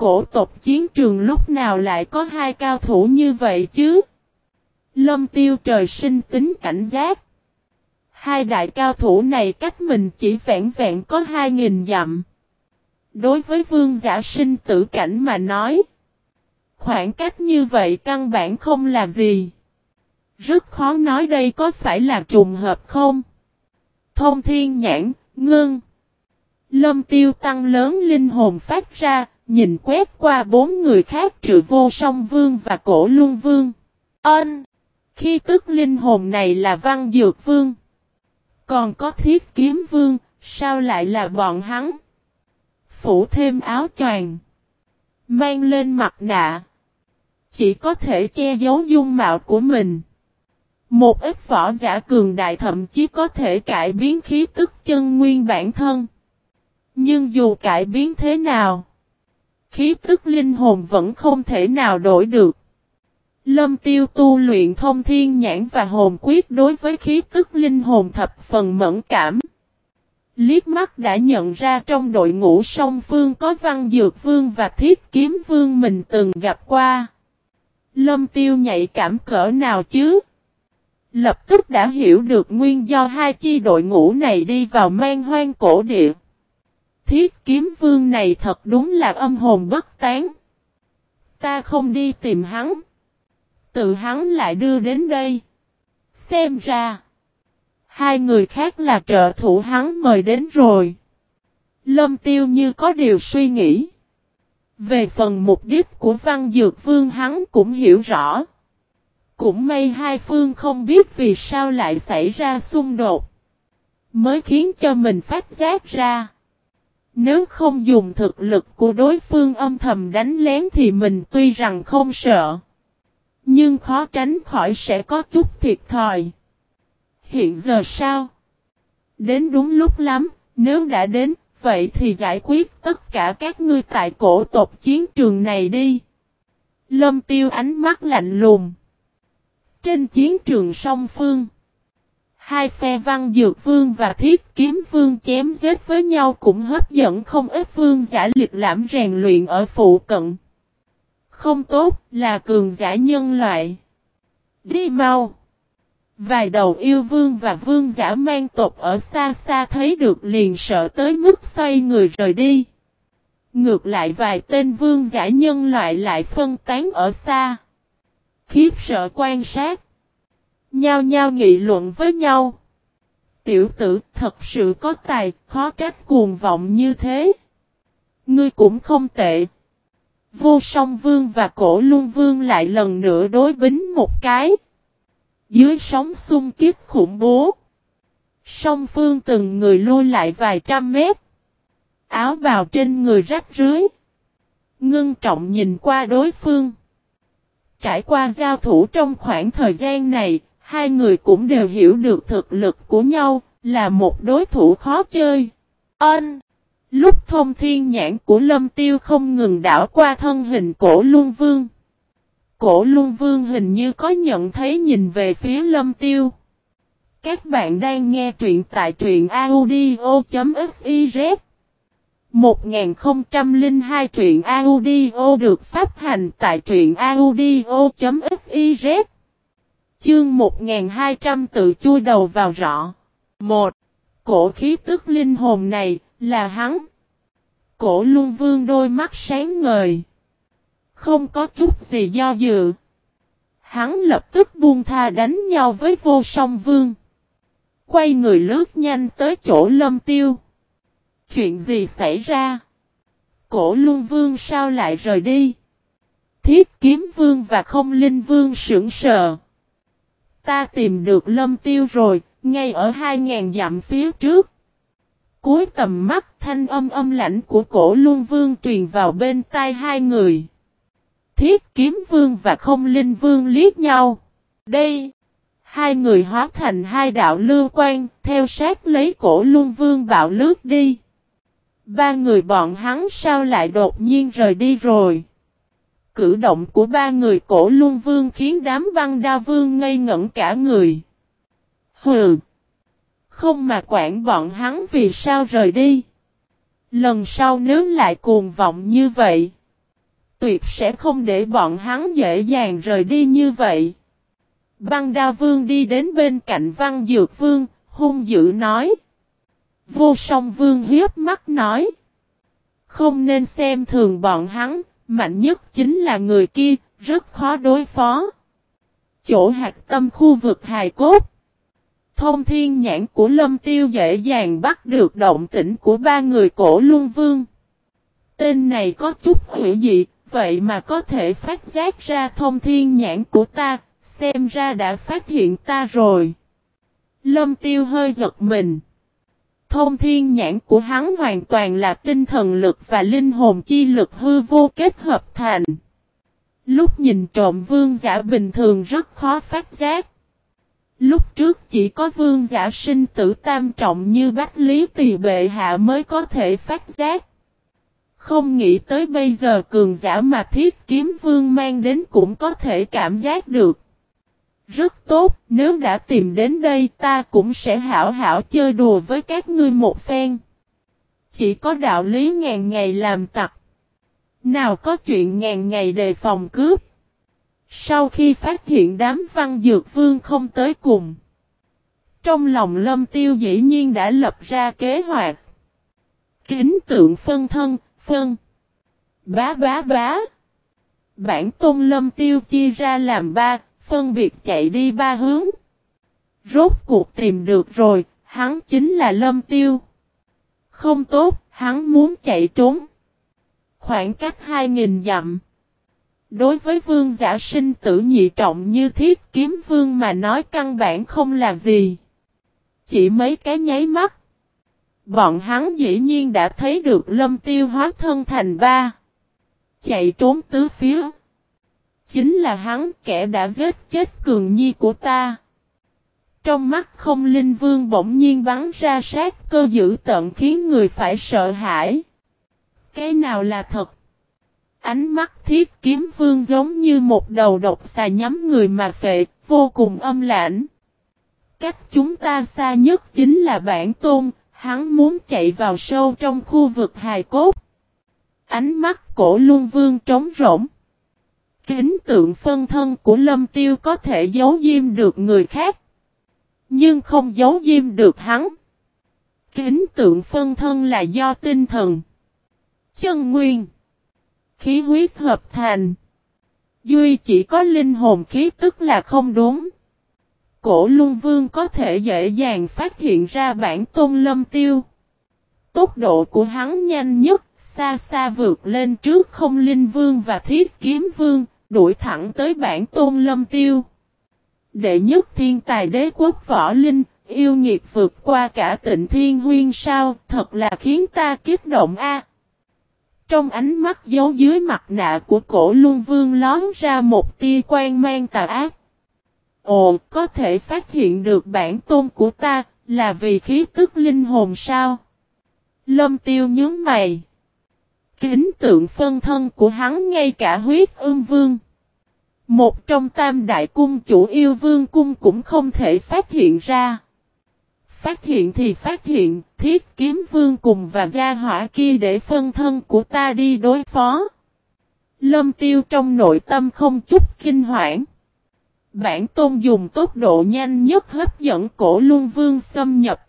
cổ tộc chiến trường lúc nào lại có hai cao thủ như vậy chứ? Lâm tiêu trời sinh tính cảnh giác. Hai đại cao thủ này cách mình chỉ vẹn vẹn có hai nghìn dặm. Đối với vương giả sinh tử cảnh mà nói. Khoảng cách như vậy căn bản không là gì. Rất khó nói đây có phải là trùng hợp không? Thông thiên nhãn, ngưng. Lâm tiêu tăng lớn linh hồn phát ra, nhìn quét qua bốn người khác trừ vô song vương và cổ luân vương. Ân! Khi tức linh hồn này là văn dược vương. Còn có thiết kiếm vương, sao lại là bọn hắn? Phủ thêm áo choàng. Mang lên mặt nạ. Chỉ có thể che giấu dung mạo của mình. Một ít võ giả cường đại thậm chí có thể cải biến khí tức chân nguyên bản thân. Nhưng dù cải biến thế nào, khí tức linh hồn vẫn không thể nào đổi được. Lâm tiêu tu luyện thông thiên nhãn và hồn quyết đối với khí tức linh hồn thập phần mẫn cảm. Liếc mắt đã nhận ra trong đội ngũ song phương có văn dược vương và thiết kiếm vương mình từng gặp qua. Lâm tiêu nhạy cảm cỡ nào chứ? Lập tức đã hiểu được nguyên do hai chi đội ngũ này đi vào mang hoang cổ địa. Thiết kiếm vương này thật đúng là âm hồn bất tán. Ta không đi tìm hắn. Tự hắn lại đưa đến đây. Xem ra. Hai người khác là trợ thủ hắn mời đến rồi. Lâm tiêu như có điều suy nghĩ. Về phần mục đích của văn dược vương hắn cũng hiểu rõ. Cũng may hai phương không biết vì sao lại xảy ra xung đột. Mới khiến cho mình phát giác ra. Nếu không dùng thực lực của đối phương âm thầm đánh lén thì mình tuy rằng không sợ. Nhưng khó tránh khỏi sẽ có chút thiệt thòi. Hiện giờ sao? Đến đúng lúc lắm, nếu đã đến, vậy thì giải quyết tất cả các ngươi tại cổ tộc chiến trường này đi. Lâm tiêu ánh mắt lạnh lùng. Trên chiến trường song phương, hai phe văn dược vương và thiết kiếm vương chém giết với nhau cũng hấp dẫn không ít vương giả liệt lãm rèn luyện ở phụ cận. Không tốt là cường giả nhân loại. Đi mau. Vài đầu yêu vương và vương giả mang tộc ở xa xa thấy được liền sợ tới mức xoay người rời đi. Ngược lại vài tên vương giả nhân loại lại phân tán ở xa. Khiếp sợ quan sát. Nhao nhao nghị luận với nhau. Tiểu tử thật sự có tài, khó trách cuồng vọng như thế. Ngươi cũng không tệ. Vô song vương và cổ luân vương lại lần nữa đối bính một cái. Dưới sóng xung kích khủng bố. Song phương từng người lôi lại vài trăm mét. Áo bào trên người rách rưới. Ngưng trọng nhìn qua đối phương. Trải qua giao thủ trong khoảng thời gian này, hai người cũng đều hiểu được thực lực của nhau, là một đối thủ khó chơi. Ân! Lúc thông thiên nhãn của lâm tiêu không ngừng đảo qua thân hình cổ luân vương. Cổ luân vương hình như có nhận thấy nhìn về phía lâm tiêu. Các bạn đang nghe truyện tại truyện audio.fiz 1002 truyện audio được phát hành tại truyện audio.fiz Chương 1200 tự chui đầu vào rõ. 1. Cổ khí tức linh hồn này là hắn. Cổ luân vương đôi mắt sáng ngời. Không có chút gì do dự. Hắn lập tức buông tha đánh nhau với vô song vương. Quay người lướt nhanh tới chỗ lâm tiêu. Chuyện gì xảy ra? Cổ luân vương sao lại rời đi? Thiết kiếm vương và không linh vương sững sờ. Ta tìm được lâm tiêu rồi, ngay ở hai ngàn dặm phía trước. Cuối tầm mắt thanh âm âm lãnh của cổ luân vương truyền vào bên tai hai người. Thiết kiếm vương và không linh vương liếc nhau. Đây, hai người hóa thành hai đạo lưu quan, theo sát lấy cổ luân vương bạo lướt đi. Ba người bọn hắn sao lại đột nhiên rời đi rồi. Cử động của ba người cổ luân vương khiến đám văn đa vương ngây ngẩn cả người. Hừ! Không mà quản bọn hắn vì sao rời đi. Lần sau nếu lại cuồng vọng như vậy. tuyệt sẽ không để bọn hắn dễ dàng rời đi như vậy. Băng đa vương đi đến bên cạnh văn dược vương, hung dữ nói. Vô song vương hiếp mắt nói. Không nên xem thường bọn hắn, mạnh nhất chính là người kia, rất khó đối phó. Chỗ hạt tâm khu vực hài cốt. Thông thiên nhãn của lâm tiêu dễ dàng bắt được động tĩnh của ba người cổ luân vương. Tên này có chút hữu dị, vậy mà có thể phát giác ra thông thiên nhãn của ta, xem ra đã phát hiện ta rồi. Lâm tiêu hơi giật mình. Thông thiên nhãn của hắn hoàn toàn là tinh thần lực và linh hồn chi lực hư vô kết hợp thành. Lúc nhìn trộm vương giả bình thường rất khó phát giác. Lúc trước chỉ có vương giả sinh tử tam trọng như Bách Lý Tỳ Bệ Hạ mới có thể phát giác. Không nghĩ tới bây giờ cường giả mà thiết kiếm vương mang đến cũng có thể cảm giác được. Rất tốt, nếu đã tìm đến đây ta cũng sẽ hảo hảo chơi đùa với các ngươi một phen. Chỉ có đạo lý ngàn ngày làm tặc. Nào có chuyện ngàn ngày đề phòng cướp. Sau khi phát hiện đám văn dược vương không tới cùng. Trong lòng lâm tiêu dĩ nhiên đã lập ra kế hoạch. Kính tượng phân thân, phân. Bá bá bá. Bản tôn lâm tiêu chia ra làm ba, phân biệt chạy đi ba hướng. Rốt cuộc tìm được rồi, hắn chính là lâm tiêu. Không tốt, hắn muốn chạy trốn. Khoảng cách 2.000 dặm. Đối với vương giả sinh tử nhị trọng như thiết kiếm vương mà nói căn bản không là gì. Chỉ mấy cái nháy mắt. Bọn hắn dĩ nhiên đã thấy được lâm tiêu hóa thân thành ba. Chạy trốn tứ phía. Chính là hắn kẻ đã giết chết cường nhi của ta. Trong mắt không linh vương bỗng nhiên bắn ra sát cơ dữ tận khiến người phải sợ hãi. Cái nào là thật? Ánh mắt thiết kiếm vương giống như một đầu độc xà nhắm người mà phệ, vô cùng âm lãnh. Cách chúng ta xa nhất chính là bản tôn, hắn muốn chạy vào sâu trong khu vực hài cốt. Ánh mắt cổ luân vương trống rỗng. Kính tượng phân thân của lâm tiêu có thể giấu diêm được người khác. Nhưng không giấu diêm được hắn. Kính tượng phân thân là do tinh thần. Chân nguyên. Khí huyết hợp thành. Duy chỉ có linh hồn khí tức là không đúng. Cổ Luân Vương có thể dễ dàng phát hiện ra bản tôn lâm tiêu. Tốc độ của hắn nhanh nhất, xa xa vượt lên trước không linh vương và thiết kiếm vương, đuổi thẳng tới bản tôn lâm tiêu. Đệ nhất thiên tài đế quốc võ linh, yêu nghiệt vượt qua cả tịnh thiên huyên sao, thật là khiến ta kích động a. Trong ánh mắt giấu dưới mặt nạ của cổ luân vương lón ra một tia quan mang tà ác. Ồ, có thể phát hiện được bản tôn của ta, là vì khí tức linh hồn sao? Lâm tiêu nhướng mày. Kính tượng phân thân của hắn ngay cả huyết ương vương. Một trong tam đại cung chủ yêu vương cung cũng không thể phát hiện ra. Phát hiện thì phát hiện, thiết kiếm vương cùng và gia hỏa kia để phân thân của ta đi đối phó. Lâm tiêu trong nội tâm không chút kinh hoảng. Bản tôn dùng tốc độ nhanh nhất hấp dẫn cổ luân vương xâm nhập.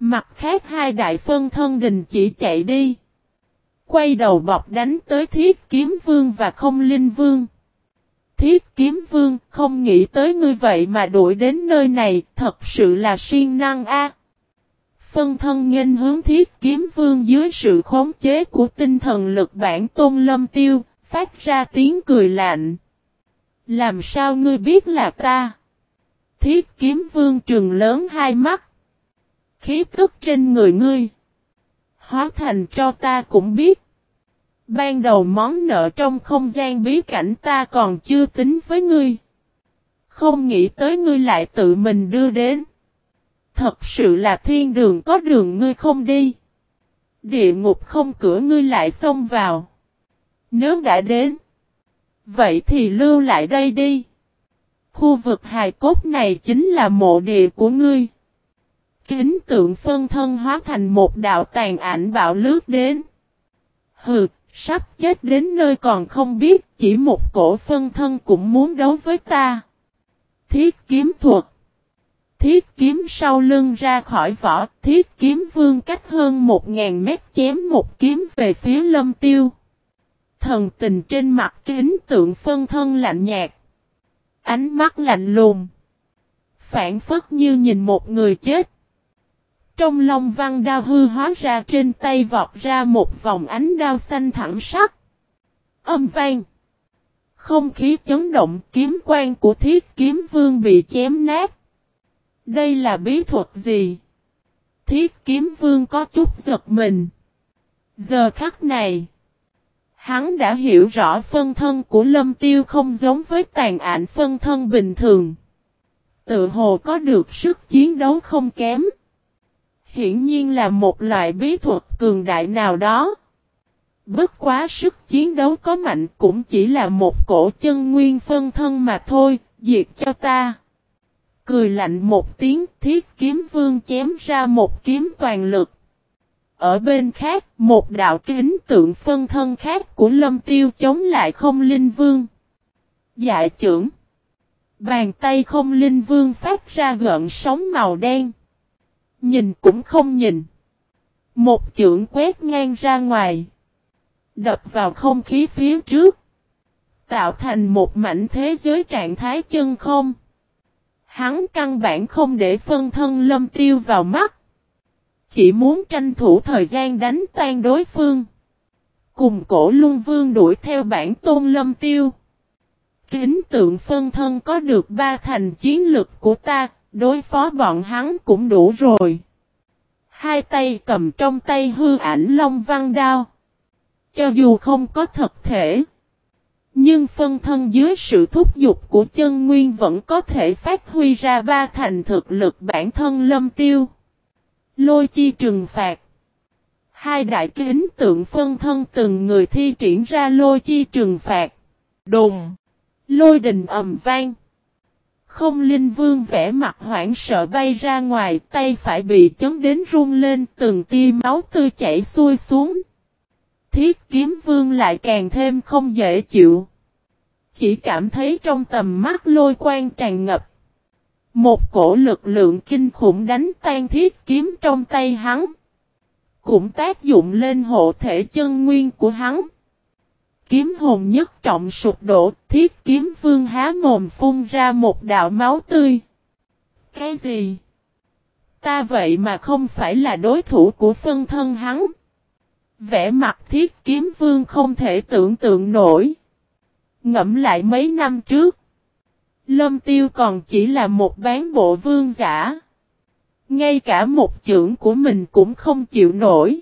Mặt khác hai đại phân thân đình chỉ chạy đi. Quay đầu bọc đánh tới thiết kiếm vương và không linh vương. Thiết kiếm vương không nghĩ tới ngươi vậy mà đuổi đến nơi này thật sự là siêng năng a. Phân thân nghênh hướng thiết kiếm vương dưới sự khống chế của tinh thần lực bản tôn lâm tiêu, phát ra tiếng cười lạnh. Làm sao ngươi biết là ta? Thiết kiếm vương trường lớn hai mắt. Khí tức trên người ngươi. Hóa thành cho ta cũng biết. Ban đầu món nợ trong không gian bí cảnh ta còn chưa tính với ngươi. Không nghĩ tới ngươi lại tự mình đưa đến. Thật sự là thiên đường có đường ngươi không đi. Địa ngục không cửa ngươi lại xông vào. Nếu đã đến. Vậy thì lưu lại đây đi. Khu vực hài cốt này chính là mộ địa của ngươi. Kính tượng phân thân hóa thành một đạo tàn ảnh bạo lướt đến. Hừ, Sắp chết đến nơi còn không biết, chỉ một cổ phân thân cũng muốn đấu với ta. Thiết kiếm thuật Thiết kiếm sau lưng ra khỏi vỏ, thiết kiếm vương cách hơn một ngàn mét chém một kiếm về phía lâm tiêu. Thần tình trên mặt kính tượng phân thân lạnh nhạt. Ánh mắt lạnh lùng. Phản phất như nhìn một người chết. Trong lòng văn đao hư hóa ra trên tay vọt ra một vòng ánh đao xanh thẳng sắc. Âm vang. Không khí chấn động, kiếm quan của thiết kiếm vương bị chém nát. Đây là bí thuật gì? Thiết kiếm vương có chút giật mình. Giờ khắc này. Hắn đã hiểu rõ phân thân của lâm tiêu không giống với tàn ảnh phân thân bình thường. Tự hồ có được sức chiến đấu không kém. Hiển nhiên là một loại bí thuật cường đại nào đó. Bất quá sức chiến đấu có mạnh cũng chỉ là một cổ chân nguyên phân thân mà thôi, diệt cho ta. Cười lạnh một tiếng thiết kiếm vương chém ra một kiếm toàn lực. Ở bên khác, một đạo kính tượng phân thân khác của lâm tiêu chống lại không linh vương. Dạ trưởng. Bàn tay không linh vương phát ra gợn sóng màu đen. Nhìn cũng không nhìn. Một chưởng quét ngang ra ngoài. Đập vào không khí phía trước. Tạo thành một mảnh thế giới trạng thái chân không. Hắn căn bản không để phân thân lâm tiêu vào mắt. Chỉ muốn tranh thủ thời gian đánh tan đối phương. Cùng cổ luân vương đuổi theo bản tôn lâm tiêu. Kính tượng phân thân có được ba thành chiến lực của ta, đối phó bọn hắn cũng đủ rồi. Hai tay cầm trong tay hư ảnh long văn đao. Cho dù không có thật thể. Nhưng phân thân dưới sự thúc giục của chân nguyên vẫn có thể phát huy ra ba thành thực lực bản thân lâm tiêu. Lôi chi trừng phạt. Hai đại kính tượng phân thân từng người thi triển ra lôi chi trừng phạt. Đùng. Lôi đình ầm vang. Không linh vương vẽ mặt hoảng sợ bay ra ngoài, tay phải bị chấn đến run lên, từng tia máu tươi chảy xuôi xuống. Thiết kiếm vương lại càng thêm không dễ chịu. Chỉ cảm thấy trong tầm mắt lôi quang tràn ngập. Một cổ lực lượng kinh khủng đánh tan thiết kiếm trong tay hắn. Cũng tác dụng lên hộ thể chân nguyên của hắn. Kiếm hồn nhất trọng sụp đổ, thiết kiếm vương há mồm phun ra một đạo máu tươi. Cái gì? Ta vậy mà không phải là đối thủ của phân thân hắn. Vẽ mặt thiết kiếm vương không thể tưởng tượng nổi. Ngẫm lại mấy năm trước. Lâm tiêu còn chỉ là một bán bộ vương giả. Ngay cả một trưởng của mình cũng không chịu nổi.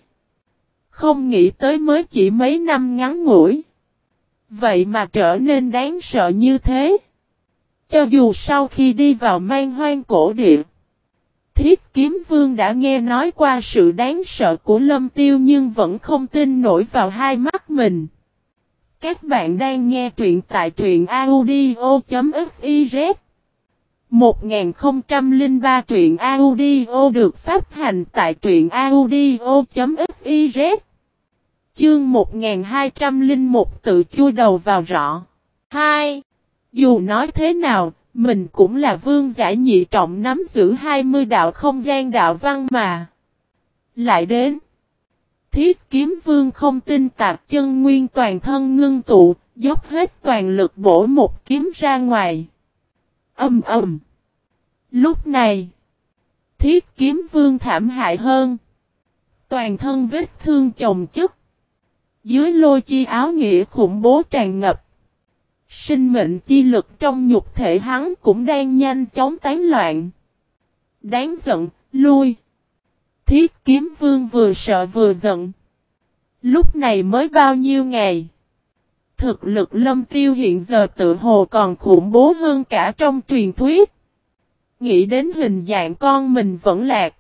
Không nghĩ tới mới chỉ mấy năm ngắn ngủi. Vậy mà trở nên đáng sợ như thế. Cho dù sau khi đi vào mang hoang cổ địa. Thiết kiếm vương đã nghe nói qua sự đáng sợ của lâm tiêu nhưng vẫn không tin nổi vào hai mắt mình. Các bạn đang nghe truyện tại truyện audio.fiz 1003 truyện audio được phát hành tại truyện audio.fiz Chương 1201 tự chui đầu vào rõ 2. Dù nói thế nào, mình cũng là vương giả nhị trọng nắm giữ 20 đạo không gian đạo văn mà. Lại đến Thiết kiếm vương không tin tạc chân nguyên toàn thân ngưng tụ, dốc hết toàn lực bổ một kiếm ra ngoài. Âm ầm. Lúc này, thiết kiếm vương thảm hại hơn. Toàn thân vết thương chồng chất. Dưới lôi chi áo nghĩa khủng bố tràn ngập. Sinh mệnh chi lực trong nhục thể hắn cũng đang nhanh chóng tán loạn. Đáng giận, lui. Thiết kiếm vương vừa sợ vừa giận. Lúc này mới bao nhiêu ngày. Thực lực lâm tiêu hiện giờ tự hồ còn khủng bố hơn cả trong truyền thuyết. Nghĩ đến hình dạng con mình vẫn lạc.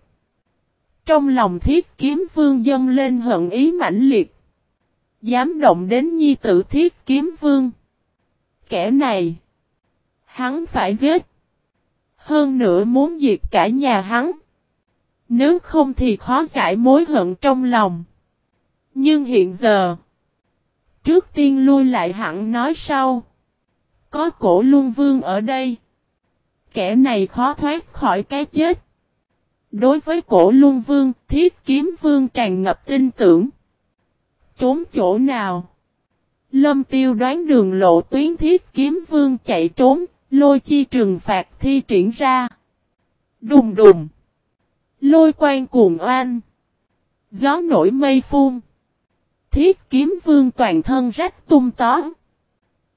Trong lòng thiết kiếm vương dâng lên hận ý mãnh liệt. Dám động đến nhi tử thiết kiếm vương. Kẻ này. Hắn phải giết. Hơn nữa muốn diệt cả nhà hắn. Nếu không thì khó giải mối hận trong lòng. Nhưng hiện giờ, trước tiên lui lại hẳn nói sau. Có cổ luân vương ở đây. Kẻ này khó thoát khỏi cái chết. Đối với cổ luân vương, thiết kiếm vương tràn ngập tin tưởng. Trốn chỗ nào? Lâm tiêu đoán đường lộ tuyến thiết kiếm vương chạy trốn, lôi chi trừng phạt thi triển ra. Đùng đùng. Lôi quan cuồng oan. Gió nổi mây phun. Thiết kiếm vương toàn thân rách tung tó.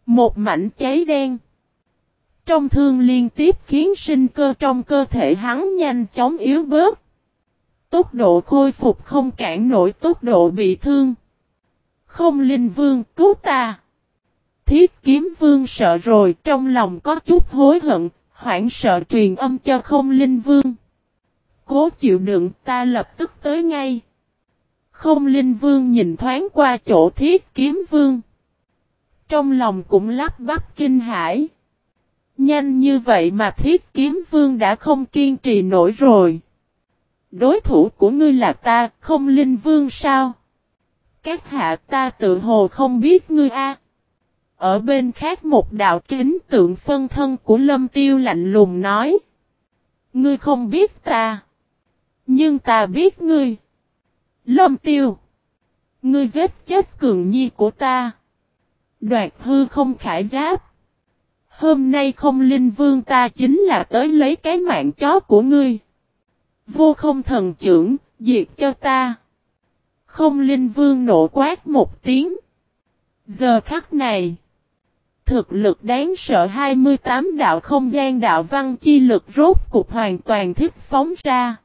Một mảnh cháy đen. Trong thương liên tiếp khiến sinh cơ trong cơ thể hắn nhanh chóng yếu bớt. Tốc độ khôi phục không cản nổi tốc độ bị thương. Không linh vương cứu ta. Thiết kiếm vương sợ rồi trong lòng có chút hối hận, hoảng sợ truyền âm cho không linh vương. Cố chịu đựng ta lập tức tới ngay. Không linh vương nhìn thoáng qua chỗ thiết kiếm vương. Trong lòng cũng lắp bắp kinh hãi. Nhanh như vậy mà thiết kiếm vương đã không kiên trì nổi rồi. Đối thủ của ngươi là ta, không linh vương sao? Các hạ ta tự hồ không biết ngươi a. Ở bên khác một đạo kính tượng phân thân của lâm tiêu lạnh lùng nói. Ngươi không biết ta. Nhưng ta biết ngươi. Lâm tiêu. Ngươi giết chết cường nhi của ta. Đoạt hư không khải giáp. Hôm nay không linh vương ta chính là tới lấy cái mạng chó của ngươi. Vô không thần trưởng, diệt cho ta. Không linh vương nổ quát một tiếng. Giờ khắc này. Thực lực đáng sợ 28 đạo không gian đạo văn chi lực rốt cục hoàn toàn thích phóng ra.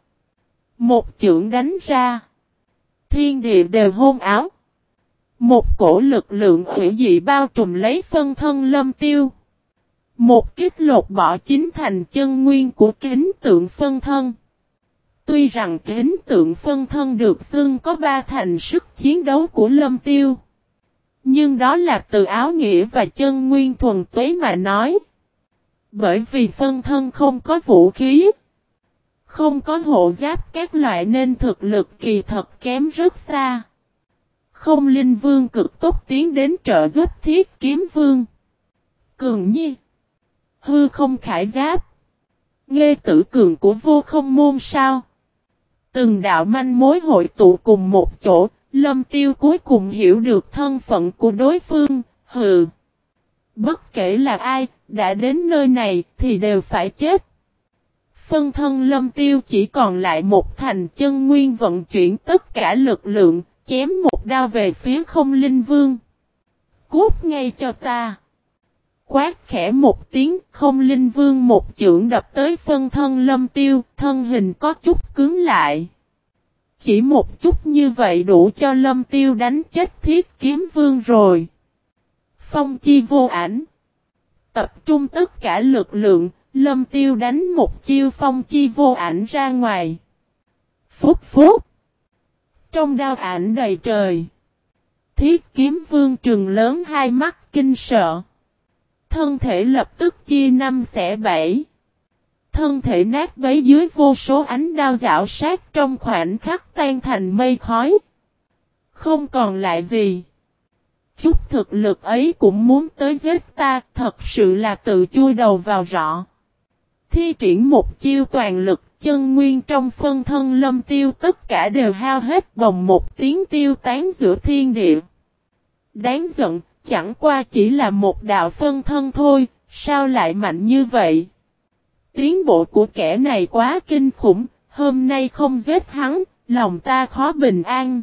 Một chưởng đánh ra. Thiên địa đều hôn áo. Một cổ lực lượng hủy dị bao trùm lấy phân thân lâm tiêu. Một kích lột bỏ chính thành chân nguyên của kính tượng phân thân. Tuy rằng kính tượng phân thân được xưng có ba thành sức chiến đấu của lâm tiêu. Nhưng đó là từ áo nghĩa và chân nguyên thuần tuế mà nói. Bởi vì phân thân không có vũ khí. Không có hộ giáp các loại nên thực lực kỳ thật kém rất xa. Không linh vương cực tốt tiến đến trợ giúp thiết kiếm vương. Cường nhi. Hư không khải giáp. Nghe tử cường của vô không môn sao. Từng đạo manh mối hội tụ cùng một chỗ, lâm tiêu cuối cùng hiểu được thân phận của đối phương, hừ. Bất kể là ai, đã đến nơi này thì đều phải chết. Phân thân lâm tiêu chỉ còn lại một thành chân nguyên vận chuyển tất cả lực lượng, chém một đao về phía không linh vương. Cút ngay cho ta. Quát khẽ một tiếng, không linh vương một chưởng đập tới phân thân lâm tiêu, thân hình có chút cứng lại. Chỉ một chút như vậy đủ cho lâm tiêu đánh chết thiết kiếm vương rồi. Phong chi vô ảnh. Tập trung tất cả lực lượng, lâm tiêu đánh một chiêu phong chi vô ảnh ra ngoài. Phúc phúc. Trong đao ảnh đầy trời. Thiết kiếm vương trừng lớn hai mắt kinh sợ. Thân thể lập tức chia năm xẻ bảy. Thân thể nát bấy dưới vô số ánh đao dạo sát trong khoảnh khắc tan thành mây khói. Không còn lại gì. Chút thực lực ấy cũng muốn tới giết ta, thật sự là tự chui đầu vào rõ. Thi triển một chiêu toàn lực, chân nguyên trong phân thân lâm tiêu tất cả đều hao hết bồng một tiếng tiêu tán giữa thiên địa. Đáng giận, chẳng qua chỉ là một đạo phân thân thôi, sao lại mạnh như vậy? Tiến bộ của kẻ này quá kinh khủng, hôm nay không giết hắn, lòng ta khó bình an.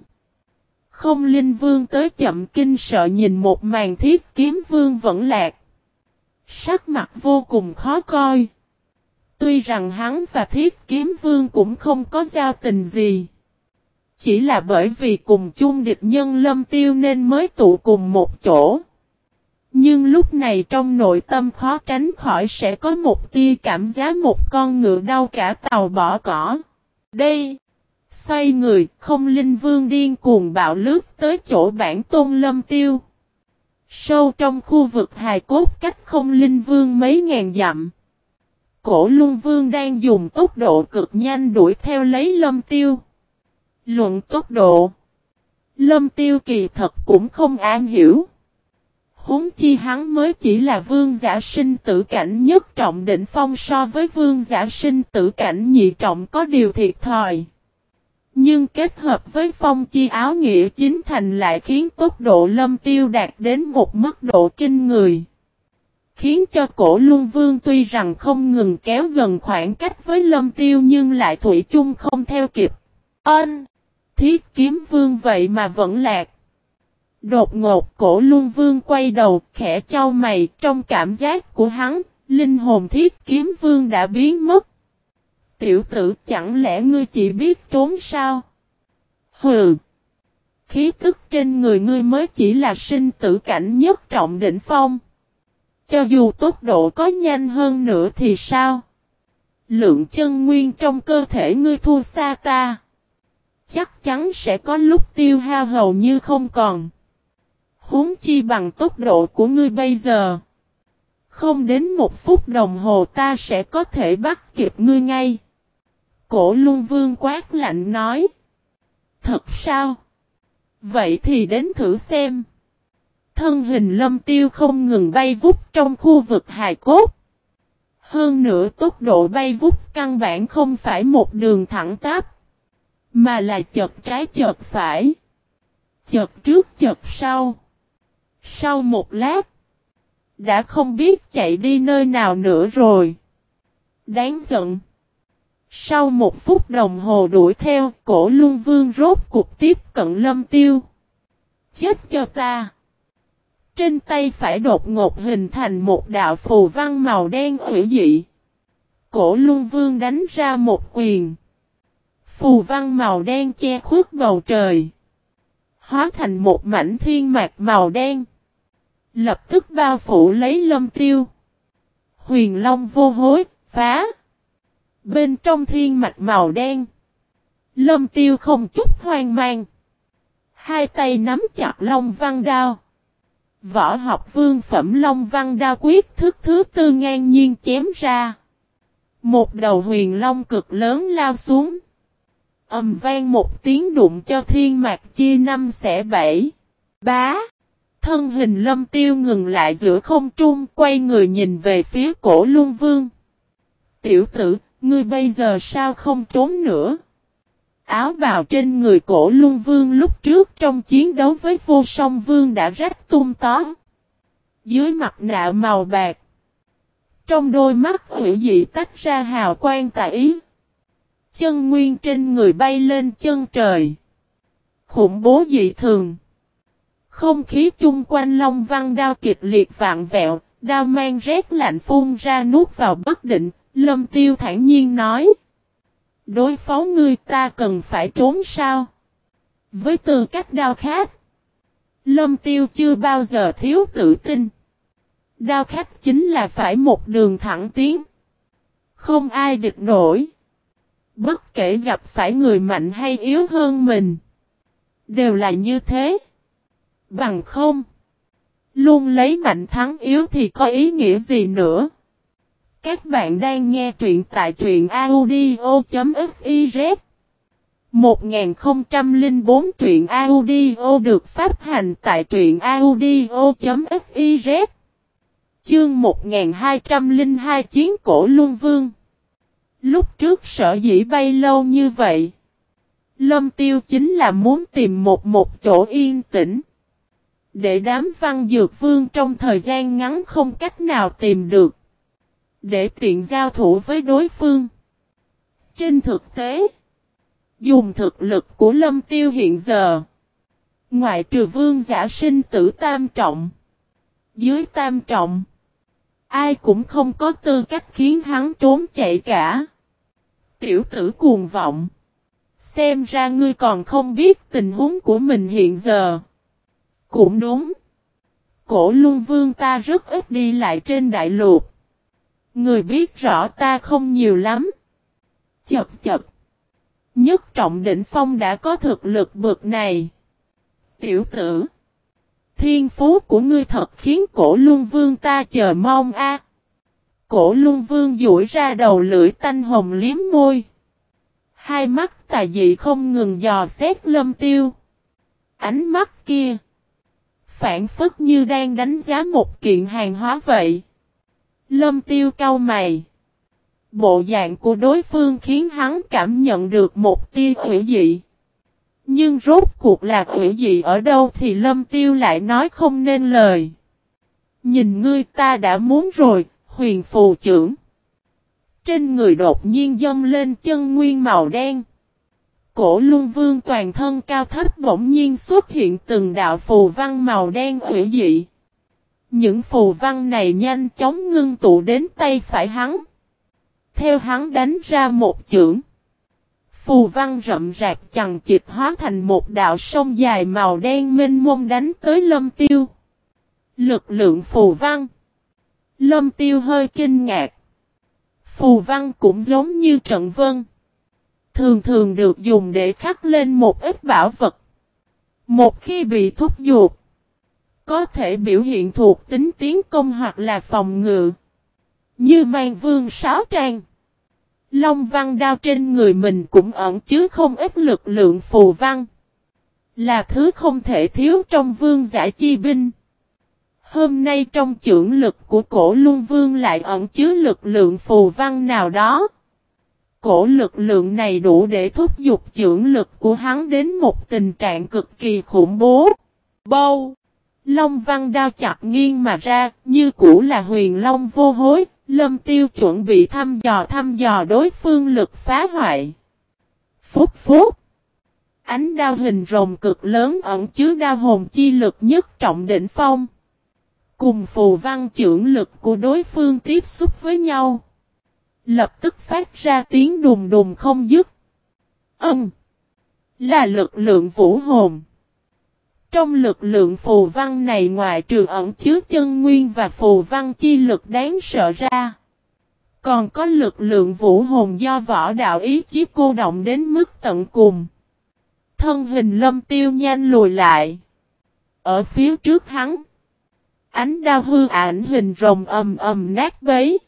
Không linh vương tới chậm kinh sợ nhìn một màn thiết kiếm vương vẫn lạc. Sắc mặt vô cùng khó coi. Tuy rằng hắn và thiết kiếm vương cũng không có giao tình gì. Chỉ là bởi vì cùng chung địch nhân lâm tiêu nên mới tụ cùng một chỗ. Nhưng lúc này trong nội tâm khó tránh khỏi sẽ có một tia cảm giác một con ngựa đau cả tàu bỏ cỏ. Đây! Xoay người, không linh vương điên cuồng bạo lướt tới chỗ bản tôn lâm tiêu. Sâu trong khu vực hài cốt cách không linh vương mấy ngàn dặm. Cổ luân vương đang dùng tốc độ cực nhanh đuổi theo lấy lâm tiêu. Luận tốc độ. Lâm tiêu kỳ thật cũng không an hiểu. Huống chi hắn mới chỉ là vương giả sinh tử cảnh nhất trọng định phong so với vương giả sinh tử cảnh nhị trọng có điều thiệt thòi. Nhưng kết hợp với phong chi áo nghĩa chính thành lại khiến tốc độ lâm tiêu đạt đến một mức độ kinh người. Khiến cho cổ luân vương tuy rằng không ngừng kéo gần khoảng cách với lâm tiêu nhưng lại thủy chung không theo kịp. Ân! Thiết kiếm vương vậy mà vẫn lạc. Đột ngột cổ luân vương quay đầu khẽ trao mày trong cảm giác của hắn, linh hồn thiết kiếm vương đã biến mất. Tiểu tử chẳng lẽ ngươi chỉ biết trốn sao? Hừ! Khí tức trên người ngươi mới chỉ là sinh tử cảnh nhất trọng đỉnh phong. Cho dù tốc độ có nhanh hơn nữa thì sao? Lượng chân nguyên trong cơ thể ngươi thua xa ta. Chắc chắn sẽ có lúc tiêu hao hầu như không còn. Huống chi bằng tốc độ của ngươi bây giờ. Không đến một phút đồng hồ ta sẽ có thể bắt kịp ngươi ngay. Cổ luân vương quát lạnh nói. Thật sao? Vậy thì đến thử xem. Thân hình lâm tiêu không ngừng bay vút trong khu vực hài cốt. Hơn nữa tốc độ bay vút căn bản không phải một đường thẳng tắp. Mà là chật trái chật phải. Chật trước chật sau. Sau một lát. Đã không biết chạy đi nơi nào nữa rồi. Đáng giận. Sau một phút đồng hồ đuổi theo, cổ luân vương rốt cục tiếp cận lâm tiêu. Chết cho ta! Trên tay phải đột ngột hình thành một đạo phù văn màu đen hủy dị. Cổ luân vương đánh ra một quyền. Phù văn màu đen che khuất bầu trời. Hóa thành một mảnh thiên mạc màu đen. Lập tức bao phủ lấy lâm tiêu. Huyền Long vô hối, phá. Bên trong thiên mạch màu đen. Lâm tiêu không chút hoang mang. Hai tay nắm chặt long văn đao. Võ học vương phẩm long văn đao quyết thức thứ tư ngang nhiên chém ra. Một đầu huyền long cực lớn lao xuống ầm vang một tiếng đụng cho thiên mạc chia năm xẻ bảy. Bá. Thân hình lâm tiêu ngừng lại giữa không trung quay người nhìn về phía cổ luân vương. Tiểu tử, ngươi bây giờ sao không trốn nữa? Áo bào trên người cổ luân vương lúc trước trong chiến đấu với vô song vương đã rách tung tó. Dưới mặt nạ màu bạc. Trong đôi mắt hữu dị tách ra hào quang tại ý. Chân nguyên trên người bay lên chân trời. Khủng bố dị thường. Không khí chung quanh Long Văn đao kịch liệt vạn vẹo, đao mang rét lạnh phun ra nuốt vào bất định, Lâm Tiêu thản nhiên nói. Đối phó ngươi ta cần phải trốn sao? Với tư cách đao khát, Lâm Tiêu chưa bao giờ thiếu tự tin. Đao khách chính là phải một đường thẳng tiến. Không ai địch nổi. Bất kể gặp phải người mạnh hay yếu hơn mình. Đều là như thế. Bằng không. Luôn lấy mạnh thắng yếu thì có ý nghĩa gì nữa. Các bạn đang nghe truyện tại truyện audio.fiz 1004 truyện audio được phát hành tại truyện audio.fiz Chương 1202 Chiến cổ Luân Vương Lúc trước sở dĩ bay lâu như vậy Lâm tiêu chính là muốn tìm một một chỗ yên tĩnh Để đám văn dược vương trong thời gian ngắn không cách nào tìm được để tiện giao thủ với đối phương. Trên thực tế, dùng thực lực của lâm tiêu hiện giờ, ngoại trừ vương giả sinh tử tam trọng, dưới tam trọng, ai cũng không có tư cách khiến hắn trốn chạy cả. Tiểu tử cuồng vọng, xem ra ngươi còn không biết tình huống của mình hiện giờ. Cũng đúng. Cổ luân vương ta rất ít đi lại trên đại lục. Người biết rõ ta không nhiều lắm. Chập chập. Nhất trọng định phong đã có thực lực bực này. Tiểu tử. Thiên phú của ngươi thật khiến cổ luân vương ta chờ mong a. Cổ luân vương duỗi ra đầu lưỡi tanh hồng liếm môi. Hai mắt tà dị không ngừng dò xét lâm tiêu. Ánh mắt kia. phản phất như đang đánh giá một kiện hàng hóa vậy. Lâm tiêu cau mày. Bộ dạng của đối phương khiến hắn cảm nhận được một tia hủy dị. Nhưng rốt cuộc là hủy dị ở đâu thì lâm tiêu lại nói không nên lời. Nhìn ngươi ta đã muốn rồi, huyền phù trưởng. Trên người đột nhiên dâng lên chân nguyên màu đen. Cổ luân vương toàn thân cao thấp bỗng nhiên xuất hiện từng đạo phù văn màu đen hủy dị. Những phù văn này nhanh chóng ngưng tụ đến tay phải hắn. Theo hắn đánh ra một chưởng. Phù văn rậm rạp chằng chịt hóa thành một đạo sông dài màu đen mênh mông đánh tới lâm tiêu. Lực lượng phù văn. Lâm tiêu hơi kinh ngạc. Phù văn cũng giống như trận vân. Thường thường được dùng để khắc lên một ít bảo vật. Một khi bị thúc giục. Có thể biểu hiện thuộc tính tiến công hoặc là phòng ngự. Như mang vương sáo trang. Long văn đao trên người mình cũng ẩn chứa không ít lực lượng phù văn. Là thứ không thể thiếu trong vương giả chi binh. Hôm nay trong trưởng lực của cổ luân vương lại ẩn chứa lực lượng phù văn nào đó. Cổ lực lượng này đủ để thúc giục trưởng lực của hắn đến một tình trạng cực kỳ khủng bố. Bâu! Long văn đao chặt nghiêng mà ra, như cũ là huyền long vô hối, lâm tiêu chuẩn bị thăm dò thăm dò đối phương lực phá hoại. Phúc phúc! Ánh đao hình rồng cực lớn ẩn chứa đao hồn chi lực nhất trọng đỉnh phong. Cùng phù văn trưởng lực của đối phương tiếp xúc với nhau. Lập tức phát ra tiếng đùng đùng không dứt. Ân! Là lực lượng vũ hồn. Trong lực lượng phù văn này ngoài trừ ẩn chứa chân nguyên và phù văn chi lực đáng sợ ra. Còn có lực lượng vũ hồn do võ đạo ý chí cô động đến mức tận cùng. Thân hình lâm tiêu nhanh lùi lại. Ở phía trước hắn. Ánh đao hư ảnh hình rồng ầm ầm nát bấy.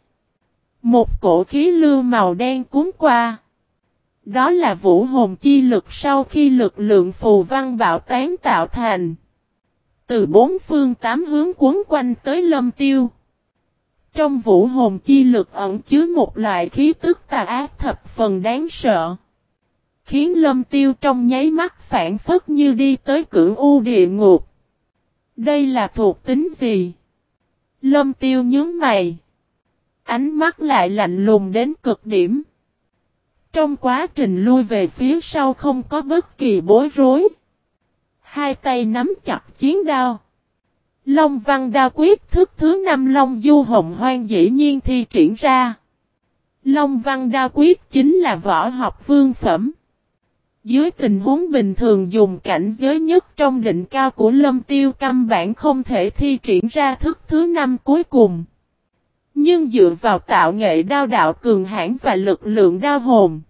Một cổ khí lưu màu đen cuốn qua. Đó là vũ hồn chi lực sau khi lực lượng phù văn bạo tán tạo thành. Từ bốn phương tám hướng cuốn quanh tới lâm tiêu. Trong vũ hồn chi lực ẩn chứa một loại khí tức tà ác thập phần đáng sợ. Khiến lâm tiêu trong nháy mắt phản phất như đi tới cửu u địa ngục. Đây là thuộc tính gì? Lâm tiêu nhướng mày. Ánh mắt lại lạnh lùng đến cực điểm. Trong quá trình lui về phía sau không có bất kỳ bối rối. Hai tay nắm chặt chiến đao. Long văn đao quyết thức thứ năm Long du hồng hoang dĩ nhiên thi triển ra. Long văn đao quyết chính là võ học vương phẩm. Dưới tình huống bình thường dùng cảnh giới nhất trong định cao của lâm tiêu căn bản không thể thi triển ra thức thứ năm cuối cùng. Nhưng dựa vào tạo nghệ đao đạo cường hãn và lực lượng đao hồn.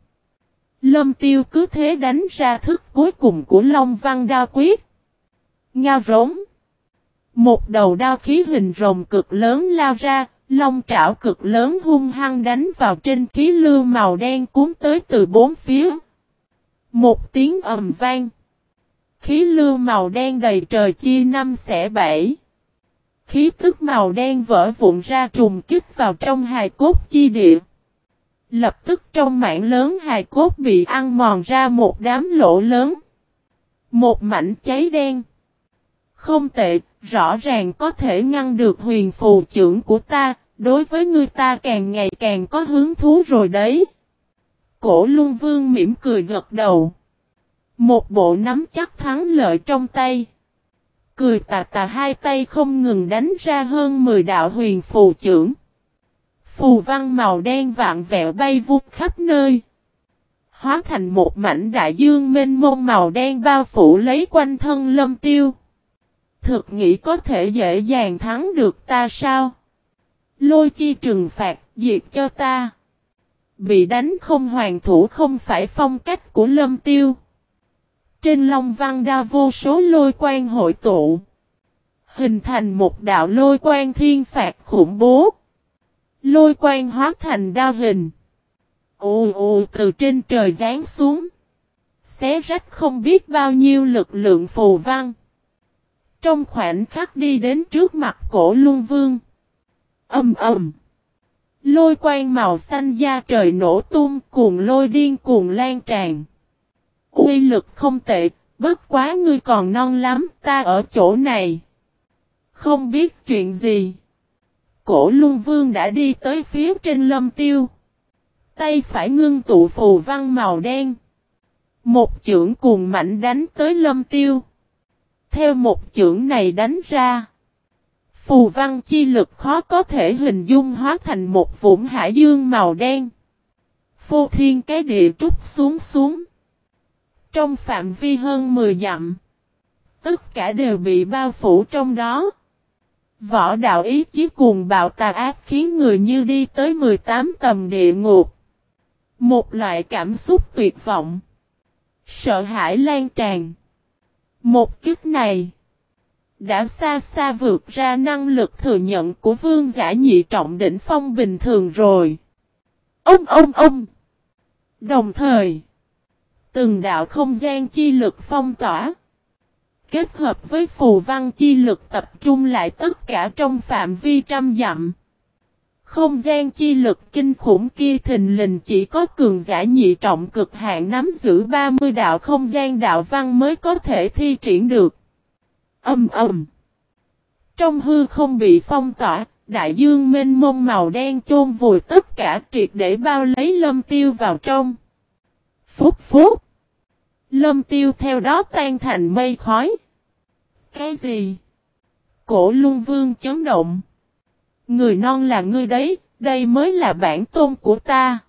Lâm tiêu cứ thế đánh ra thức cuối cùng của Long Văn đao quyết. Ngao rống. Một đầu đao khí hình rồng cực lớn lao ra, long trảo cực lớn hung hăng đánh vào trên khí lưu màu đen cuốn tới từ bốn phía. Một tiếng ầm vang. Khí lưu màu đen đầy trời chia năm xẻ bảy. Khí tức màu đen vỡ vụn ra trùng kích vào trong hài cốt chi địa. Lập tức trong mảng lớn hài cốt bị ăn mòn ra một đám lỗ lớn. Một mảnh cháy đen. Không tệ, rõ ràng có thể ngăn được huyền phù trưởng của ta, đối với người ta càng ngày càng có hứng thú rồi đấy. Cổ luân vương mỉm cười gật đầu. Một bộ nắm chắc thắng lợi trong tay. Cười tà tà hai tay không ngừng đánh ra hơn 10 đạo huyền phù trưởng. Phù văn màu đen vạn vẹo bay vút khắp nơi. Hóa thành một mảnh đại dương mênh mông màu đen bao phủ lấy quanh thân lâm tiêu. Thực nghĩ có thể dễ dàng thắng được ta sao? Lôi chi trừng phạt, diệt cho ta. Bị đánh không hoàn thủ không phải phong cách của lâm tiêu. Trên long văn đa vô số lôi quan hội tụ. Hình thành một đạo lôi quan thiên phạt khủng bố. Lôi quan hóa thành đa hình. Ồ ồ từ trên trời giáng xuống. Xé rách không biết bao nhiêu lực lượng phù văn. Trong khoảnh khắc đi đến trước mặt cổ luân vương. Âm ầm. Lôi quang màu xanh da trời nổ tung cuồng lôi điên cuồng lan tràn. Uy lực không tệ, bất quá ngươi còn non lắm, ta ở chỗ này. Không biết chuyện gì. Cổ luân vương đã đi tới phía trên lâm tiêu. Tay phải ngưng tụ phù văn màu đen. Một chưởng cuồng mạnh đánh tới lâm tiêu. Theo một chưởng này đánh ra. Phù văn chi lực khó có thể hình dung hóa thành một vũng hải dương màu đen. Phô thiên cái địa trút xuống xuống. Trong phạm vi hơn 10 dặm. Tất cả đều bị bao phủ trong đó. Võ đạo ý chí cuồng bạo tà ác khiến người như đi tới 18 tầm địa ngục. Một loại cảm xúc tuyệt vọng. Sợ hãi lan tràn. Một kiếp này. Đã xa xa vượt ra năng lực thừa nhận của vương giả nhị trọng đỉnh phong bình thường rồi. Ông ông ông. Đồng thời. Từng đạo không gian chi lực phong tỏa. Kết hợp với phù văn chi lực tập trung lại tất cả trong phạm vi trăm dặm. Không gian chi lực kinh khủng kia thình lình chỉ có cường giả nhị trọng cực hạn nắm giữ 30 đạo không gian đạo văn mới có thể thi triển được. Âm ầm. Trong hư không bị phong tỏa, đại dương mênh mông màu đen chôn vùi tất cả triệt để bao lấy lâm tiêu vào trong. Phúc phúc. Lâm tiêu theo đó tan thành mây khói. Cái gì? Cổ luân vương chấn động. Người non là ngươi đấy, đây mới là bản tôn của ta.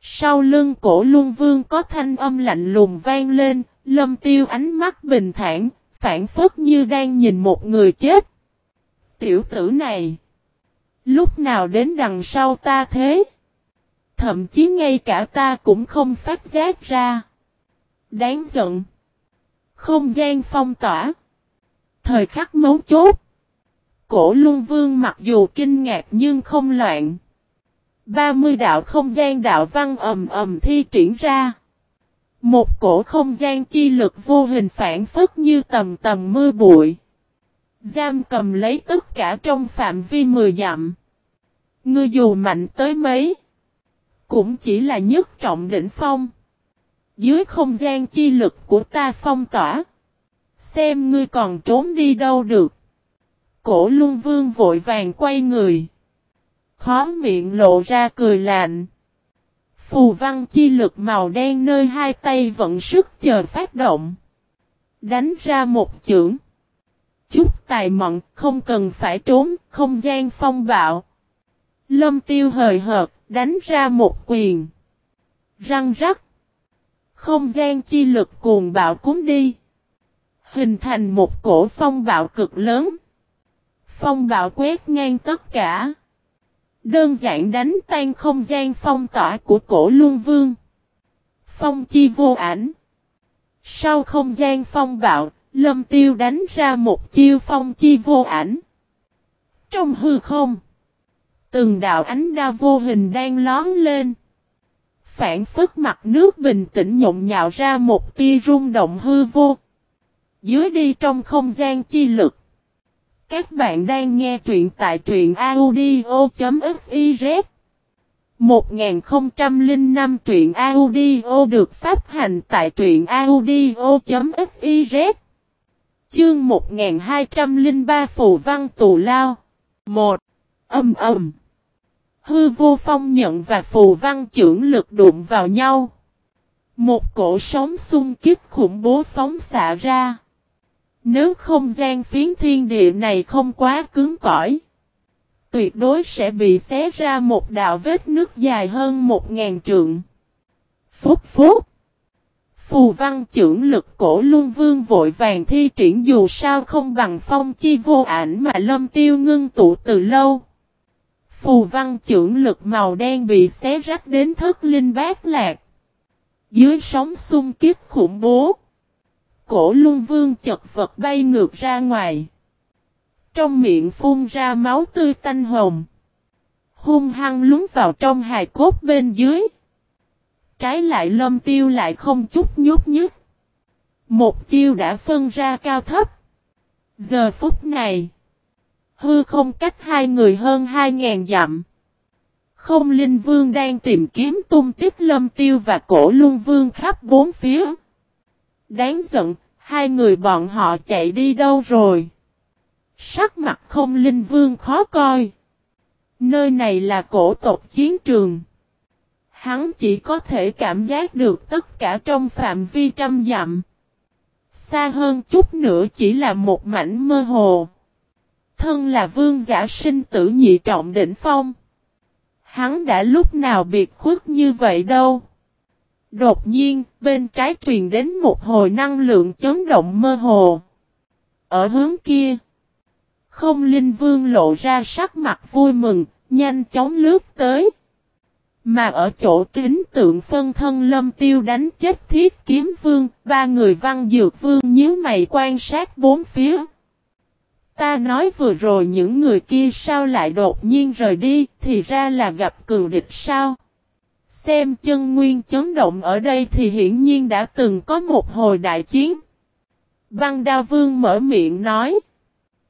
Sau lưng cổ luân vương có thanh âm lạnh lùng vang lên, lâm tiêu ánh mắt bình thản, phản phất như đang nhìn một người chết. Tiểu tử này, lúc nào đến đằng sau ta thế? Thậm chí ngay cả ta cũng không phát giác ra. Đáng giận. Không gian phong tỏa. Thời khắc mấu chốt. Cổ Luân Vương mặc dù kinh ngạc nhưng không loạn. 30 đạo không gian đạo văn ầm ầm thi triển ra. Một cổ không gian chi lực vô hình phản phất như tầm tầm mưa bụi. Giam cầm lấy tất cả trong phạm vi 10 dặm. Ngươi dù mạnh tới mấy. Cũng chỉ là nhất trọng đỉnh phong. Dưới không gian chi lực của ta phong tỏa. Xem ngươi còn trốn đi đâu được. Cổ luân vương vội vàng quay người. Khó miệng lộ ra cười lạnh. Phù văn chi lực màu đen nơi hai tay vận sức chờ phát động. Đánh ra một chưởng. Chút tài mận không cần phải trốn, không gian phong bạo. Lâm tiêu hời hợt, đánh ra một quyền. Răng rắc. Không gian chi lực cuồng bạo cuốn đi. Hình thành một cổ phong bạo cực lớn. Phong bạo quét ngang tất cả. Đơn giản đánh tan không gian phong tỏa của cổ luân vương. Phong chi vô ảnh. Sau không gian phong bạo, lâm tiêu đánh ra một chiêu phong chi vô ảnh. Trong hư không, từng đạo ánh đa vô hình đang lón lên. Phản phức mặt nước bình tĩnh nhộn nhạo ra một tia rung động hư vô. Dưới đi trong không gian chi lực. Các bạn đang nghe truyện tại truyện audio.fiz 1005 truyện audio được phát hành tại truyện audio.fiz Chương 1203 Phù Văn Tù Lao 1. Âm ầm Hư vô phong nhận và phù văn trưởng lực đụng vào nhau. Một cổ sóng xung kích khủng bố phóng xạ ra. Nếu không gian phiến thiên địa này không quá cứng cỏi, tuyệt đối sẽ bị xé ra một đạo vết nước dài hơn một ngàn trượng. Phúc phúc! Phù văn trưởng lực cổ luân vương vội vàng thi triển dù sao không bằng phong chi vô ảnh mà lâm tiêu ngưng tụ từ lâu. Phù văn trưởng lực màu đen bị xé rách đến thất linh bát lạc. Dưới sóng xung kích khủng bố cổ luân vương chật vật bay ngược ra ngoài. Trong miệng phun ra máu tươi tanh hồng. Hung hăng lúng vào trong hài cốt bên dưới. Trái lại lâm tiêu lại không chút nhút nhứt. Một chiêu đã phân ra cao thấp. Giờ phút này, hư không cách hai người hơn hai ngàn dặm. Không Linh Vương đang tìm kiếm tung tích lâm tiêu và cổ luân vương khắp bốn phía. Đáng giận, hai người bọn họ chạy đi đâu rồi? Sắc mặt không Linh Vương khó coi. Nơi này là cổ tộc chiến trường. Hắn chỉ có thể cảm giác được tất cả trong phạm vi trăm dặm. Xa hơn chút nữa chỉ là một mảnh mơ hồ. Thân là vương giả sinh tử nhị trọng đỉnh phong. Hắn đã lúc nào biệt khuất như vậy đâu. Đột nhiên, bên trái truyền đến một hồi năng lượng chấn động mơ hồ. Ở hướng kia, không linh vương lộ ra sắc mặt vui mừng, nhanh chóng lướt tới. Mà ở chỗ kính tượng phân thân lâm tiêu đánh chết thiết kiếm vương, ba người văn dược vương nhíu mày quan sát bốn phía. Ta nói vừa rồi những người kia sao lại đột nhiên rời đi, thì ra là gặp cường địch sao? Xem chân nguyên chấn động ở đây thì hiển nhiên đã từng có một hồi đại chiến. Băng đa vương mở miệng nói.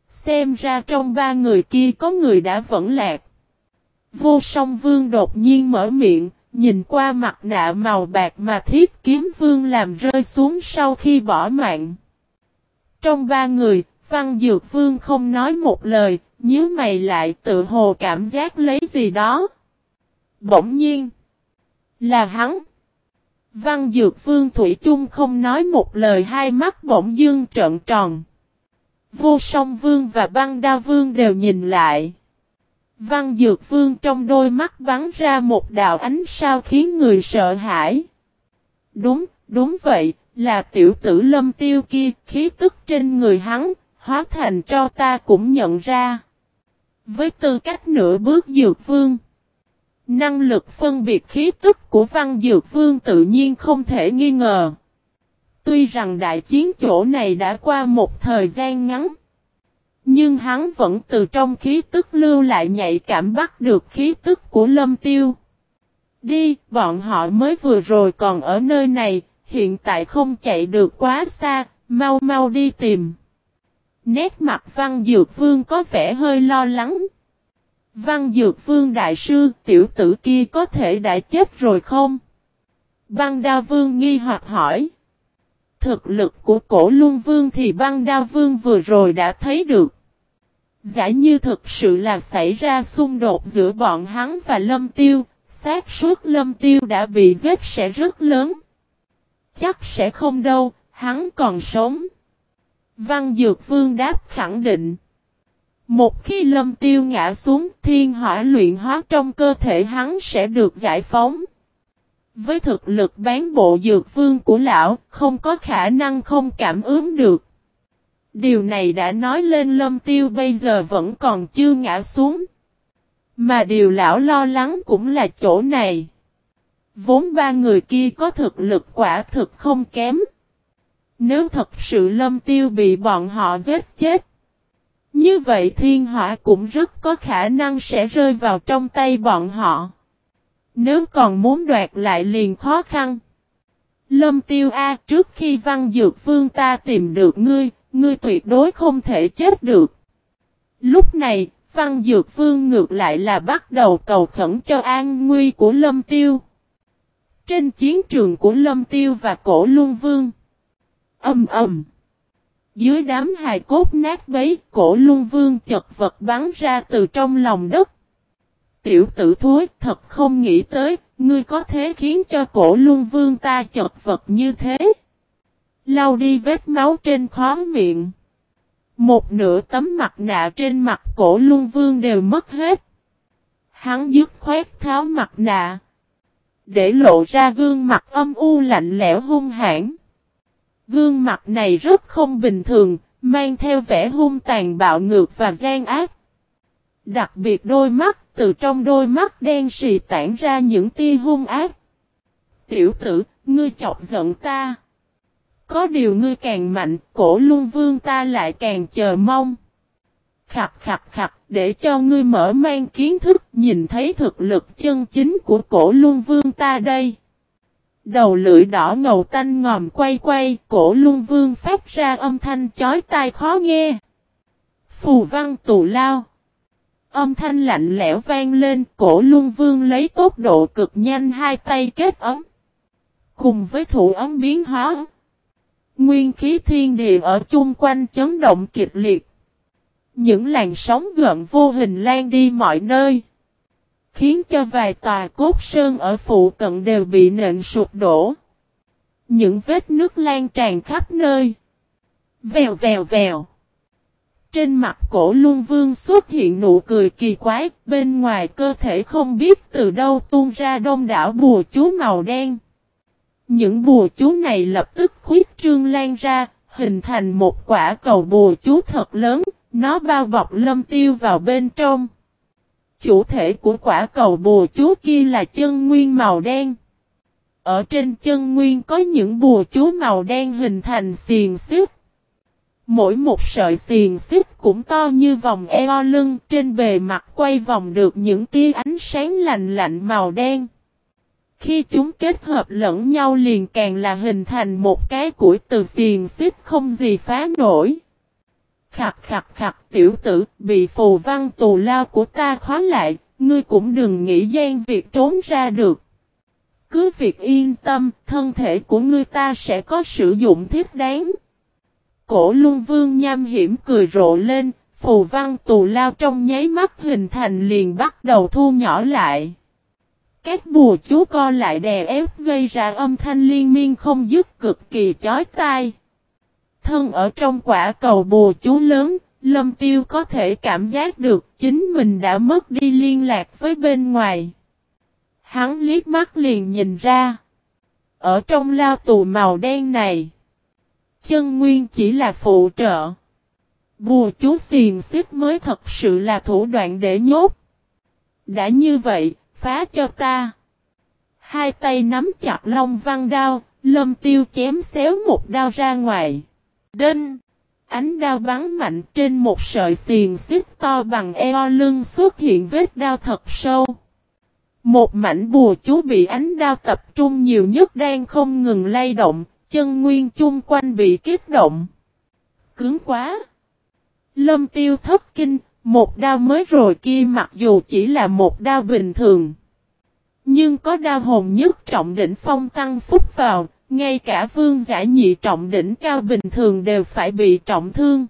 Xem ra trong ba người kia có người đã vẫn lạc. Vô song vương đột nhiên mở miệng, nhìn qua mặt nạ màu bạc mà thiết kiếm vương làm rơi xuống sau khi bỏ mạng. Trong ba người, văn dược vương không nói một lời, nhớ mày lại tự hồ cảm giác lấy gì đó. Bỗng nhiên, là hắn. Văn dược vương Thủy chung không nói một lời hai mắt bỗng dương trợn tròn. Vô song vương và băng đa vương đều nhìn lại. Văn Dược Vương trong đôi mắt bắn ra một đạo ánh sao khiến người sợ hãi. Đúng, đúng vậy, là tiểu tử lâm tiêu kia, khí tức trên người hắn, hóa thành cho ta cũng nhận ra. Với tư cách nửa bước Dược Vương, năng lực phân biệt khí tức của Văn Dược Vương tự nhiên không thể nghi ngờ. Tuy rằng đại chiến chỗ này đã qua một thời gian ngắn, nhưng hắn vẫn từ trong khí tức lưu lại nhạy cảm bắt được khí tức của lâm tiêu. Đi, bọn họ mới vừa rồi còn ở nơi này, hiện tại không chạy được quá xa, mau mau đi tìm. Nét mặt Văn Dược Vương có vẻ hơi lo lắng. Văn Dược Vương Đại Sư, tiểu tử kia có thể đã chết rồi không? Văn Đa Vương nghi hoặc hỏi. Thực lực của cổ Luân Vương thì Văn Đa Vương vừa rồi đã thấy được. Giả như thực sự là xảy ra xung đột giữa bọn hắn và Lâm Tiêu, xác suất Lâm Tiêu đã bị giết sẽ rất lớn. Chắc sẽ không đâu, hắn còn sống. Văn Dược Vương đáp khẳng định. Một khi Lâm Tiêu ngã xuống, thiên hỏa luyện hóa trong cơ thể hắn sẽ được giải phóng. Với thực lực bán bộ dược vương của lão, không có khả năng không cảm ứng được. Điều này đã nói lên lâm tiêu bây giờ vẫn còn chưa ngã xuống. Mà điều lão lo lắng cũng là chỗ này. Vốn ba người kia có thực lực quả thực không kém. Nếu thật sự lâm tiêu bị bọn họ giết chết. Như vậy thiên hỏa cũng rất có khả năng sẽ rơi vào trong tay bọn họ. Nếu còn muốn đoạt lại liền khó khăn. Lâm tiêu A trước khi văn dược vương ta tìm được ngươi, Ngươi tuyệt đối không thể chết được. Lúc này, Văn Dược Vương ngược lại là bắt đầu cầu khẩn cho an nguy của Lâm Tiêu. Trên chiến trường của Lâm Tiêu và Cổ Luân Vương. Âm ầm. Dưới đám hài cốt nát bấy, Cổ Luân Vương chật vật bắn ra từ trong lòng đất. Tiểu tử thối thật không nghĩ tới, ngươi có thế khiến cho Cổ Luân Vương ta chật vật như thế. Lau đi vết máu trên khó miệng. Một nửa tấm mặt nạ trên mặt cổ luân vương đều mất hết. Hắn dứt khoét tháo mặt nạ. Để lộ ra gương mặt âm u lạnh lẽo hung hãn. Gương mặt này rất không bình thường, mang theo vẻ hung tàn bạo ngược và gian ác. Đặc biệt đôi mắt, từ trong đôi mắt đen xì tản ra những tia hung ác. Tiểu tử, ngươi chọc giận ta. Có điều ngươi càng mạnh, cổ luân vương ta lại càng chờ mong. khập khập khập, để cho ngươi mở mang kiến thức, nhìn thấy thực lực chân chính của cổ luân vương ta đây. Đầu lưỡi đỏ ngầu tanh ngòm quay quay, cổ luân vương phát ra âm thanh chói tai khó nghe. Phù văn tù lao. Âm thanh lạnh lẽo vang lên, cổ luân vương lấy tốc độ cực nhanh hai tay kết ấm. Cùng với thủ ấm biến hóa. Nguyên khí thiên địa ở chung quanh chấn động kịch liệt. Những làn sóng gợn vô hình lan đi mọi nơi. Khiến cho vài tòa cốt sơn ở phụ cận đều bị nện sụp đổ. Những vết nước lan tràn khắp nơi. Vèo vèo vèo. Trên mặt cổ luân vương xuất hiện nụ cười kỳ quái, bên ngoài cơ thể không biết từ đâu tuôn ra đông đảo bùa chú màu đen. Những bùa chú này lập tức khuyết trương lan ra, hình thành một quả cầu bùa chú thật lớn, nó bao bọc lâm tiêu vào bên trong. Chủ thể của quả cầu bùa chú kia là chân nguyên màu đen. Ở trên chân nguyên có những bùa chú màu đen hình thành xiền xích. Mỗi một sợi xiền xích cũng to như vòng eo lưng, trên bề mặt quay vòng được những tia ánh sáng lạnh lạnh màu đen. Khi chúng kết hợp lẫn nhau liền càng là hình thành một cái củi từ xiền xích không gì phá nổi. Khặt khặt khặt tiểu tử bị phù văn tù lao của ta khóa lại, ngươi cũng đừng nghĩ gian việc trốn ra được. Cứ việc yên tâm, thân thể của ngươi ta sẽ có sử dụng thiết đáng. Cổ luân vương nham hiểm cười rộ lên, phù văn tù lao trong nháy mắt hình thành liền bắt đầu thu nhỏ lại. Các bùa chú co lại đè ép gây ra âm thanh liên miên không dứt cực kỳ chói tai. Thân ở trong quả cầu bùa chú lớn, Lâm Tiêu có thể cảm giác được chính mình đã mất đi liên lạc với bên ngoài. Hắn liếc mắt liền nhìn ra. Ở trong lao tù màu đen này, chân nguyên chỉ là phụ trợ. Bùa chú xiền xích mới thật sự là thủ đoạn để nhốt. Đã như vậy, phá cho ta. Hai tay nắm chặt long văn đao, lâm tiêu chém xéo một đao ra ngoài. Đinh! Ánh đao bắn mạnh trên một sợi xiền xích to bằng eo lưng xuất hiện vết đao thật sâu. Một mảnh bùa chú bị ánh đao tập trung nhiều nhất đang không ngừng lay động, chân nguyên chung quanh bị kích động. Cứng quá! Lâm tiêu thất kinh, một đao mới rồi kia mặc dù chỉ là một đao bình thường. Nhưng có đao hồn nhất trọng đỉnh phong tăng phúc vào, ngay cả vương giả nhị trọng đỉnh cao bình thường đều phải bị trọng thương.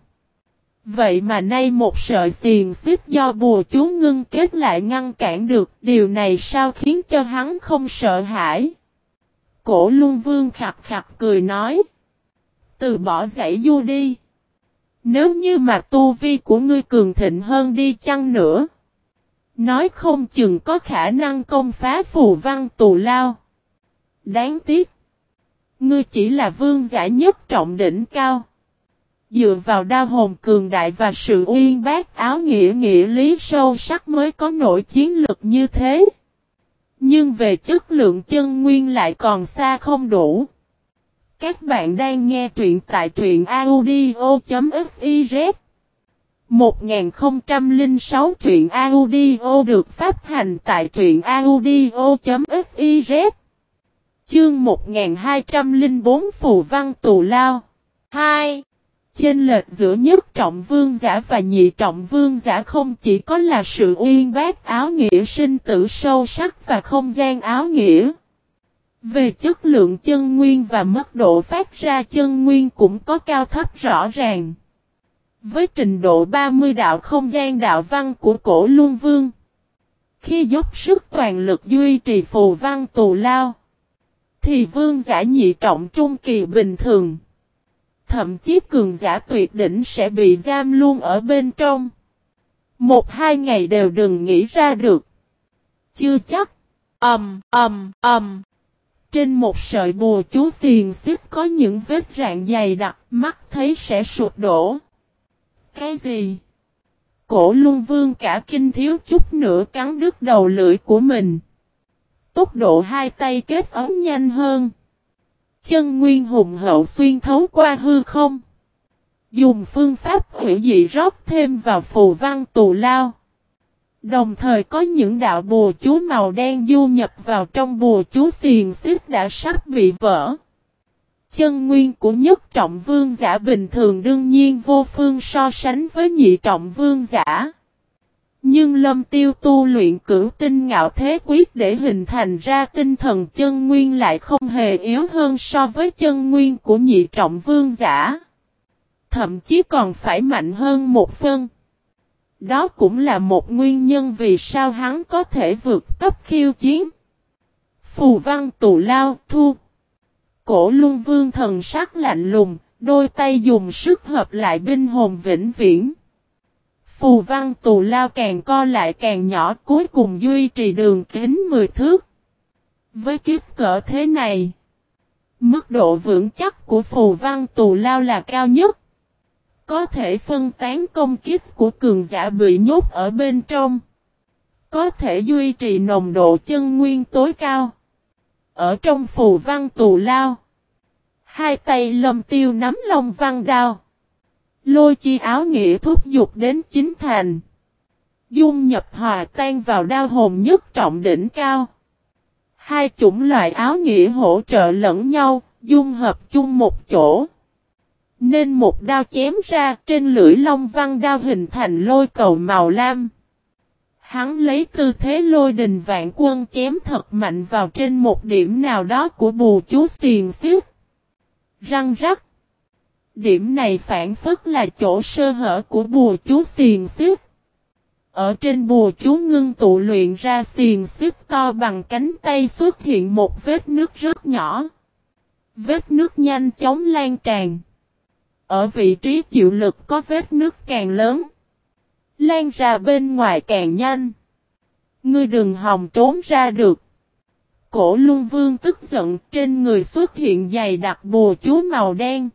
Vậy mà nay một sợi xiền xếp do bùa chú ngưng kết lại ngăn cản được, điều này sao khiến cho hắn không sợ hãi? Cổ luân vương khặt khặt cười nói. Từ bỏ giải du đi. Nếu như mà tu vi của ngươi cường thịnh hơn đi chăng nữa. Nói không chừng có khả năng công phá phù văn tù lao. Đáng tiếc. Ngươi chỉ là vương giả nhất trọng đỉnh cao. Dựa vào đao hồn cường đại và sự uyên bác áo nghĩa nghĩa lý sâu sắc mới có nổi chiến lực như thế. Nhưng về chất lượng chân nguyên lại còn xa không đủ. Các bạn đang nghe truyện tại truyện audio.fiz 1006 truyện audio được phát hành tại truyện audio.fiz Chương 1204 Phù Văn Tù Lao 2. Chênh lệch giữa nhất trọng vương giả và nhị trọng vương giả không chỉ có là sự uyên bác áo nghĩa sinh tử sâu sắc và không gian áo nghĩa. Về chất lượng chân nguyên và mức độ phát ra chân nguyên cũng có cao thấp rõ ràng. Với trình độ 30 đạo không gian đạo văn của cổ luân vương. Khi dốc sức toàn lực duy trì phù văn tù lao thì vương giả nhị trọng trung kỳ bình thường. Thậm chí cường giả tuyệt đỉnh sẽ bị giam luôn ở bên trong. Một hai ngày đều đừng nghĩ ra được. Chưa chắc. Ầm, ầm, ầm. Trên một sợi bùa chú xiền xếp có những vết rạn dày đặc, mắt thấy sẽ sụp đổ. Cái gì? Cổ luân vương cả kinh thiếu chút nữa cắn đứt đầu lưỡi của mình tốc độ hai tay kết ấm nhanh hơn. Chân nguyên hùng hậu xuyên thấu qua hư không. Dùng phương pháp hủy dị rót thêm vào phù văn tù lao. Đồng thời có những đạo bùa chú màu đen du nhập vào trong bùa chú xiền xích đã sắp bị vỡ. Chân nguyên của nhất trọng vương giả bình thường đương nhiên vô phương so sánh với nhị trọng vương giả. Nhưng lâm tiêu tu luyện cửu tinh ngạo thế quyết để hình thành ra tinh thần chân nguyên lại không hề yếu hơn so với chân nguyên của nhị trọng vương giả. Thậm chí còn phải mạnh hơn một phân. Đó cũng là một nguyên nhân vì sao hắn có thể vượt cấp khiêu chiến. Phù văn tù lao thu. Cổ luân vương thần sắc lạnh lùng, đôi tay dùng sức hợp lại binh hồn vĩnh viễn. Phù văn tù lao càng co lại càng nhỏ cuối cùng duy trì đường kính 10 thước. Với kiếp cỡ thế này, mức độ vững chắc của phù văn tù lao là cao nhất. Có thể phân tán công kiếp của cường giả bị nhốt ở bên trong. Có thể duy trì nồng độ chân nguyên tối cao. Ở trong phù văn tù lao. Hai tay lâm tiêu nắm long văn đao. Lôi chi áo nghĩa thúc dục đến chính thành. Dung nhập hòa tan vào đao hồn nhất trọng đỉnh cao. Hai chủng loại áo nghĩa hỗ trợ lẫn nhau, dung hợp chung một chỗ. Nên một đao chém ra trên lưỡi long văn đao hình thành lôi cầu màu lam. Hắn lấy tư thế lôi đình vạn quân chém thật mạnh vào trên một điểm nào đó của bù chú xiền xiết. Răng rắc. Điểm này phản phất là chỗ sơ hở của bùa chú xiền xiết. Ở trên bùa chú ngưng tụ luyện ra xiền xiết to bằng cánh tay xuất hiện một vết nước rất nhỏ. Vết nước nhanh chóng lan tràn. Ở vị trí chịu lực có vết nước càng lớn. Lan ra bên ngoài càng nhanh. Ngươi đừng hòng trốn ra được. Cổ luân vương tức giận, trên người xuất hiện dày đặc bùa chú màu đen.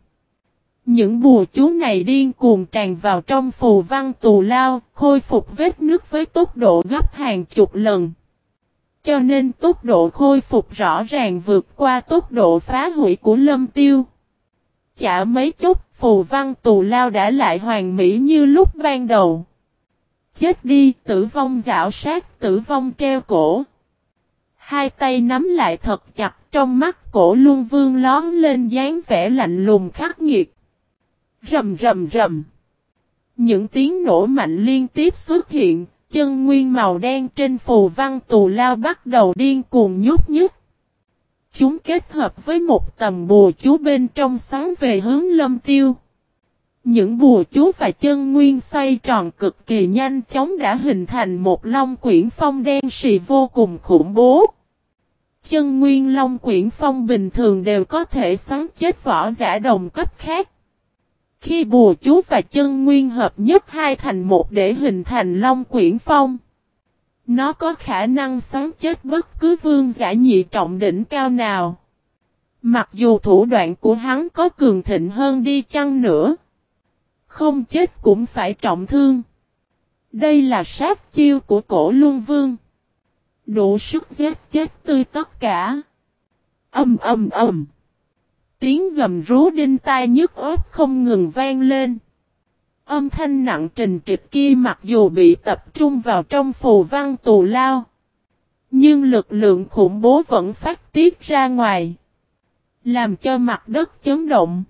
Những bùa chú này điên cuồng tràn vào trong phù văn tù lao, khôi phục vết nước với tốc độ gấp hàng chục lần. Cho nên tốc độ khôi phục rõ ràng vượt qua tốc độ phá hủy của lâm tiêu. Chả mấy chút, phù văn tù lao đã lại hoàn mỹ như lúc ban đầu. Chết đi, tử vong dạo sát, tử vong treo cổ. Hai tay nắm lại thật chặt trong mắt cổ luân vương lón lên dáng vẻ lạnh lùng khắc nghiệt. Rầm rầm rầm. Những tiếng nổ mạnh liên tiếp xuất hiện, chân nguyên màu đen trên phù văn tù lao bắt đầu điên cuồng nhúc nhích. Chúng kết hợp với một tầm bùa chú bên trong sáng về hướng lâm tiêu. Những bùa chú và chân nguyên xoay tròn cực kỳ nhanh chóng đã hình thành một long quyển phong đen xì vô cùng khủng bố. Chân nguyên long quyển phong bình thường đều có thể sáng chết võ giả đồng cấp khác. Khi bùa chú và chân nguyên hợp nhất hai thành một để hình thành long quyển phong. Nó có khả năng sống chết bất cứ vương giả nhị trọng đỉnh cao nào. Mặc dù thủ đoạn của hắn có cường thịnh hơn đi chăng nữa. Không chết cũng phải trọng thương. Đây là sát chiêu của cổ luân vương. Đủ sức giết chết tươi tất cả. Âm âm âm. Tiếng gầm rú đinh tai nhức ớt không ngừng vang lên. Âm thanh nặng trình trịch kia mặc dù bị tập trung vào trong phù văn tù lao. Nhưng lực lượng khủng bố vẫn phát tiết ra ngoài. Làm cho mặt đất chấn động.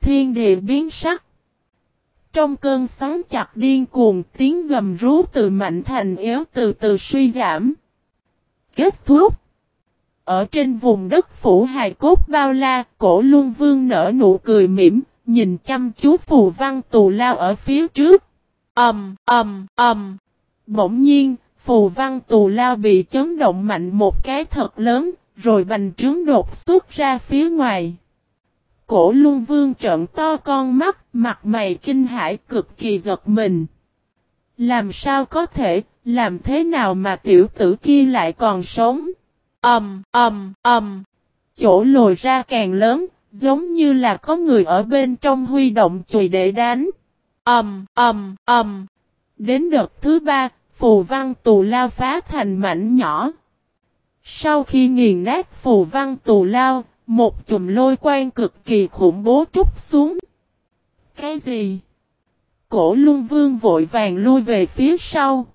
Thiên địa biến sắc. Trong cơn sóng chặt điên cuồng, tiếng gầm rú từ mạnh thành yếu từ từ suy giảm. Kết thúc. Ở trên vùng đất phủ hài cốt bao la, cổ luân vương nở nụ cười mỉm, nhìn chăm chú phù văn tù lao ở phía trước. Ầm, ầm, ầm. Bỗng nhiên, phù văn tù lao bị chấn động mạnh một cái thật lớn, rồi bành trướng đột xuất ra phía ngoài. Cổ luân vương trợn to con mắt, mặt mày kinh hãi cực kỳ giật mình. Làm sao có thể, làm thế nào mà tiểu tử kia lại còn sống? Ầm, ầm, ầm. Chỗ lồi ra càng lớn, giống như là có người ở bên trong huy động chùy để đánh. Ầm, ầm, ầm. Đến đợt thứ ba, phù văn tù lao phá thành mảnh nhỏ. Sau khi nghiền nát phù văn tù lao, một chùm lôi quang cực kỳ khủng bố trút xuống. Cái gì? Cổ luân vương vội vàng lui về phía sau.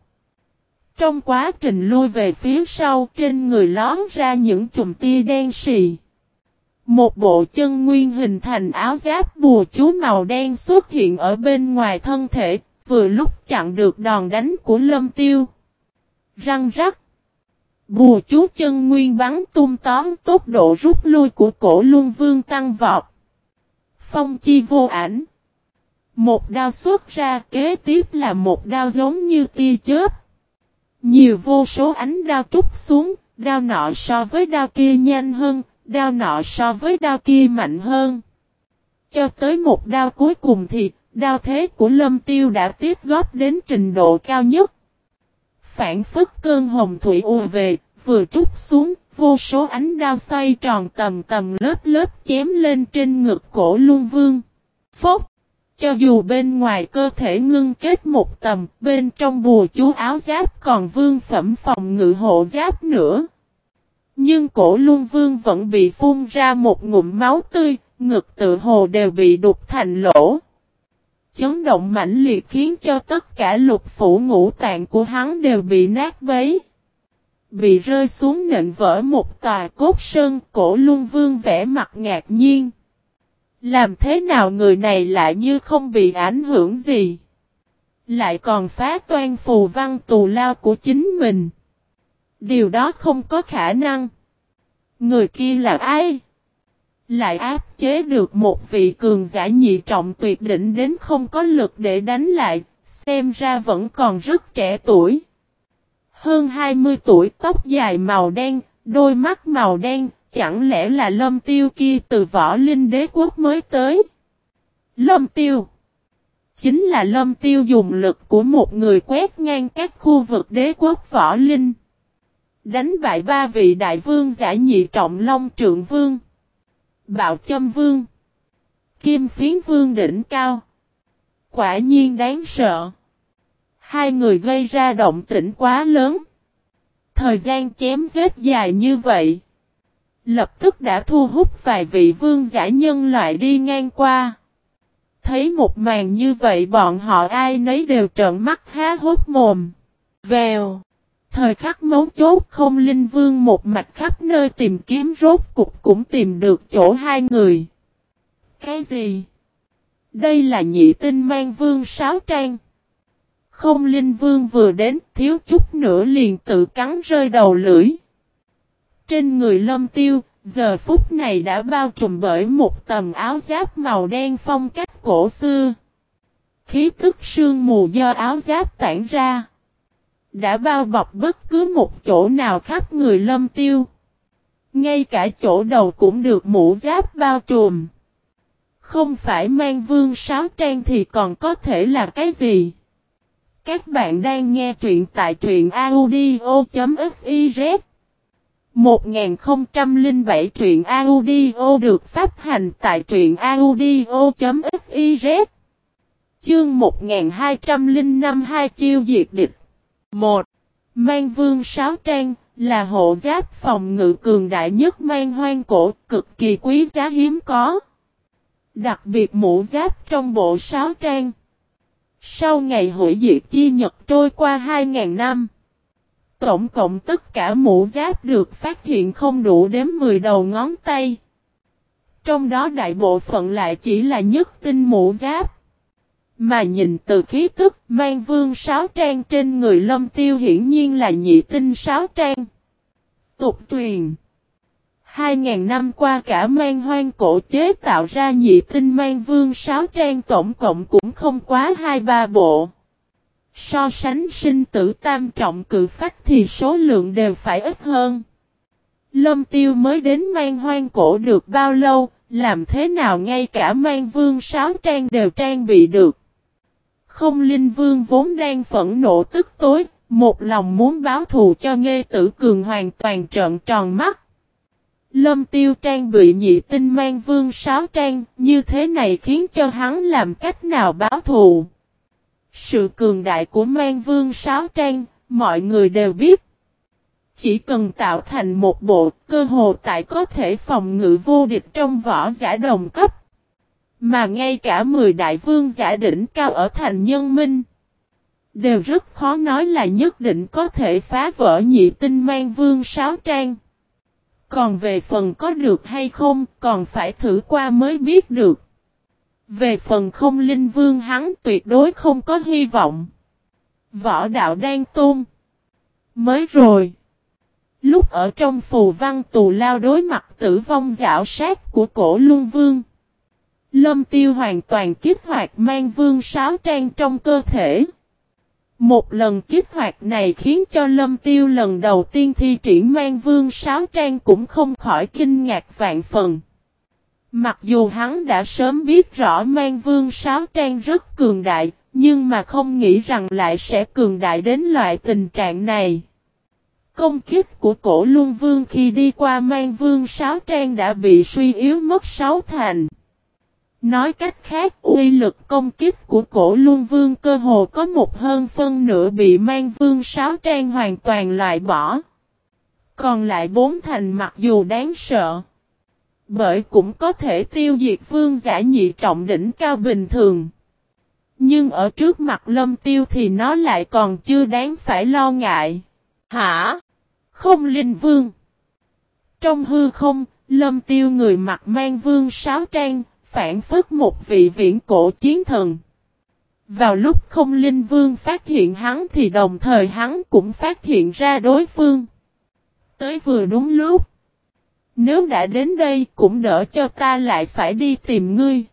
Trong quá trình lui về phía sau trên người lón ra những chùm tia đen xì. Một bộ chân nguyên hình thành áo giáp bùa chú màu đen xuất hiện ở bên ngoài thân thể, vừa lúc chặn được đòn đánh của lâm tiêu. Răng rắc. Bùa chú chân nguyên bắn tung tóm tốc độ rút lui của cổ luân vương tăng vọt. Phong chi vô ảnh. Một đao xuất ra kế tiếp là một đao giống như tia chớp. Nhiều vô số ánh đao trút xuống, đao nọ so với đao kia nhanh hơn, đao nọ so với đao kia mạnh hơn. Cho tới một đao cuối cùng thì, đao thế của lâm tiêu đã tiếp góp đến trình độ cao nhất. Phản phức cơn hồng thủy ùa về, vừa trút xuống, vô số ánh đao xoay tròn tầm tầm lớp lớp chém lên trên ngực cổ luân vương. Phốc! Cho dù bên ngoài cơ thể ngưng kết một tầm, bên trong bùa chú áo giáp còn vương phẩm phòng ngự hộ giáp nữa. Nhưng cổ luân vương vẫn bị phun ra một ngụm máu tươi, ngực tự hồ đều bị đục thành lỗ. Chấn động mãnh liệt khiến cho tất cả lục phủ ngũ tạng của hắn đều bị nát bấy. Bị rơi xuống nện vỡ một tòa cốt sơn cổ luân vương vẽ mặt ngạc nhiên. Làm thế nào người này lại như không bị ảnh hưởng gì? Lại còn phá toan phù văn tù lao của chính mình. Điều đó không có khả năng. Người kia là ai? Lại áp chế được một vị cường giả nhị trọng tuyệt đỉnh đến không có lực để đánh lại, xem ra vẫn còn rất trẻ tuổi. Hơn 20 tuổi tóc dài màu đen, đôi mắt màu đen, chẳng lẽ là lâm tiêu kia từ võ linh đế quốc mới tới? Lâm tiêu Chính là lâm tiêu dùng lực của một người quét ngang các khu vực đế quốc võ linh. Đánh bại ba vị đại vương giả nhị trọng long trượng vương. Bạo châm vương. Kim phiến vương đỉnh cao. Quả nhiên đáng sợ. Hai người gây ra động tĩnh quá lớn. Thời gian chém giết dài như vậy. Lập tức đã thu hút vài vị vương giả nhân loại đi ngang qua. Thấy một màn như vậy bọn họ ai nấy đều trợn mắt há hốt mồm. Vèo. Thời khắc mấu chốt không linh vương một mạch khắp nơi tìm kiếm rốt cục cũng tìm được chỗ hai người. Cái gì? Đây là nhị tinh mang vương sáo trang. Không linh vương vừa đến, thiếu chút nữa liền tự cắn rơi đầu lưỡi. Trên người lâm tiêu, giờ phút này đã bao trùm bởi một tầm áo giáp màu đen phong cách cổ xưa. Khí tức sương mù do áo giáp tản ra. Đã bao bọc bất cứ một chỗ nào khắp người lâm tiêu. Ngay cả chỗ đầu cũng được mũ giáp bao trùm. Không phải mang vương sáo trang thì còn có thể là cái gì? Các bạn đang nghe truyện tại truyện audio.fif 1007 truyện audio được phát hành tại truyện audio.fiz Chương 1205 hai chiêu diệt địch 1. Mang vương sáo trang là hộ giáp phòng ngự cường đại nhất mang hoang cổ, cực kỳ quý giá hiếm có. Đặc biệt mũ giáp trong bộ sáo trang. Sau ngày hội diệt chi nhật trôi qua 2.000 năm. Tổng cộng tất cả mũ giáp được phát hiện không đủ đếm 10 đầu ngón tay. Trong đó đại bộ phận lại chỉ là nhất tinh mũ giáp. Mà nhìn từ khí tức mang vương sáo trang trên người lâm tiêu hiển nhiên là nhị tinh sáo trang. Tục truyền. Hai ngàn năm qua cả mang hoang cổ chế tạo ra nhị tinh mang vương sáo trang tổng cộng cũng không quá hai ba bộ. So sánh sinh tử tam trọng cự phách thì số lượng đều phải ít hơn. Lâm tiêu mới đến mang hoang cổ được bao lâu, làm thế nào ngay cả mang vương sáo trang đều trang bị được. Không linh vương vốn đang phẫn nộ tức tối, một lòng muốn báo thù cho nghe tử cường hoàn toàn trợn tròn mắt. Lâm tiêu trang bị nhị tinh mang vương sáo trang, như thế này khiến cho hắn làm cách nào báo thù. Sự cường đại của mang vương sáo trang, mọi người đều biết. Chỉ cần tạo thành một bộ cơ hồ tại có thể phòng ngự vô địch trong võ giả đồng cấp. Mà ngay cả 10 đại vương giả đỉnh cao ở thành nhân minh. Đều rất khó nói là nhất định có thể phá vỡ nhị tinh mang vương sáo trang. Còn về phần có được hay không, còn phải thử qua mới biết được. Về phần không linh vương hắn tuyệt đối không có hy vọng. Võ đạo đang tung. Mới rồi. Lúc ở trong phù văn tù lao đối mặt tử vong dạo sát của cổ luân vương. Lâm tiêu hoàn toàn kích hoạt mang vương sáo trang trong cơ thể. Một lần kích hoạt này khiến cho lâm tiêu lần đầu tiên thi triển mang vương sáo trang cũng không khỏi kinh ngạc vạn phần. Mặc dù hắn đã sớm biết rõ mang vương sáo trang rất cường đại, nhưng mà không nghĩ rằng lại sẽ cường đại đến loại tình trạng này. Công kích của cổ luân vương khi đi qua mang vương sáo trang đã bị suy yếu mất sáu thành. Nói cách khác uy lực công kích của cổ luân vương cơ hồ có một hơn phân nửa bị mang vương sáo trang hoàn toàn loại bỏ. Còn lại bốn thành mặc dù đáng sợ. Bởi cũng có thể tiêu diệt vương giả nhị trọng đỉnh cao bình thường. Nhưng ở trước mặt lâm tiêu thì nó lại còn chưa đáng phải lo ngại. Hả? Không linh vương. Trong hư không, lâm tiêu người mặc mang vương sáo trang, phản phất một vị viễn cổ chiến thần. Vào lúc không linh vương phát hiện hắn thì đồng thời hắn cũng phát hiện ra đối phương. Tới vừa đúng lúc. Nếu đã đến đây cũng đỡ cho ta lại phải đi tìm ngươi.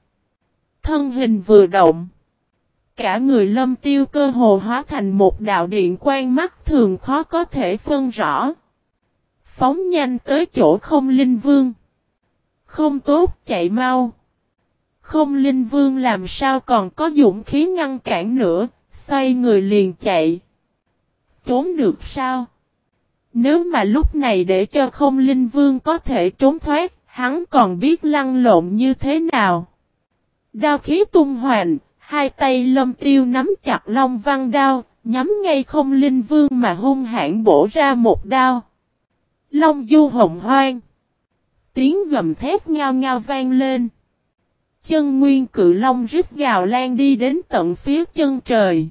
Thân hình vừa động. Cả người lâm tiêu cơ hồ hóa thành một đạo điện quan mắt thường khó có thể phân rõ. Phóng nhanh tới chỗ không linh vương. Không tốt chạy mau. Không linh vương làm sao còn có dũng khí ngăn cản nữa, xoay người liền chạy. Trốn được sao? Nếu mà lúc này để cho không linh vương có thể trốn thoát, hắn còn biết lăn lộn như thế nào. Đao khí tung hoành, hai tay lâm tiêu nắm chặt long văn đao, nhắm ngay không linh vương mà hung hãn bổ ra một đao. Long du hồng hoang. Tiếng gầm thét ngao ngao vang lên. Chân nguyên cự long rít gào lan đi đến tận phía chân trời.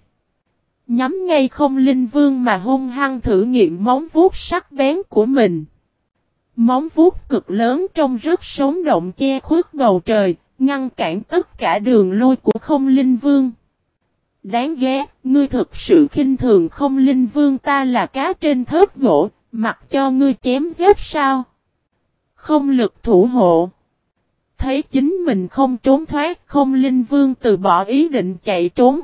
Nhắm ngay không linh vương mà hung hăng thử nghiệm móng vuốt sắc bén của mình. Móng vuốt cực lớn trong rất sống động che khuất bầu trời, ngăn cản tất cả đường lôi của không linh vương. Đáng ghét, ngươi thực sự khinh thường không linh vương ta là cá trên thớt gỗ, mặc cho ngươi chém giết sao? Không lực thủ hộ. Thấy chính mình không trốn thoát không linh vương từ bỏ ý định chạy trốn.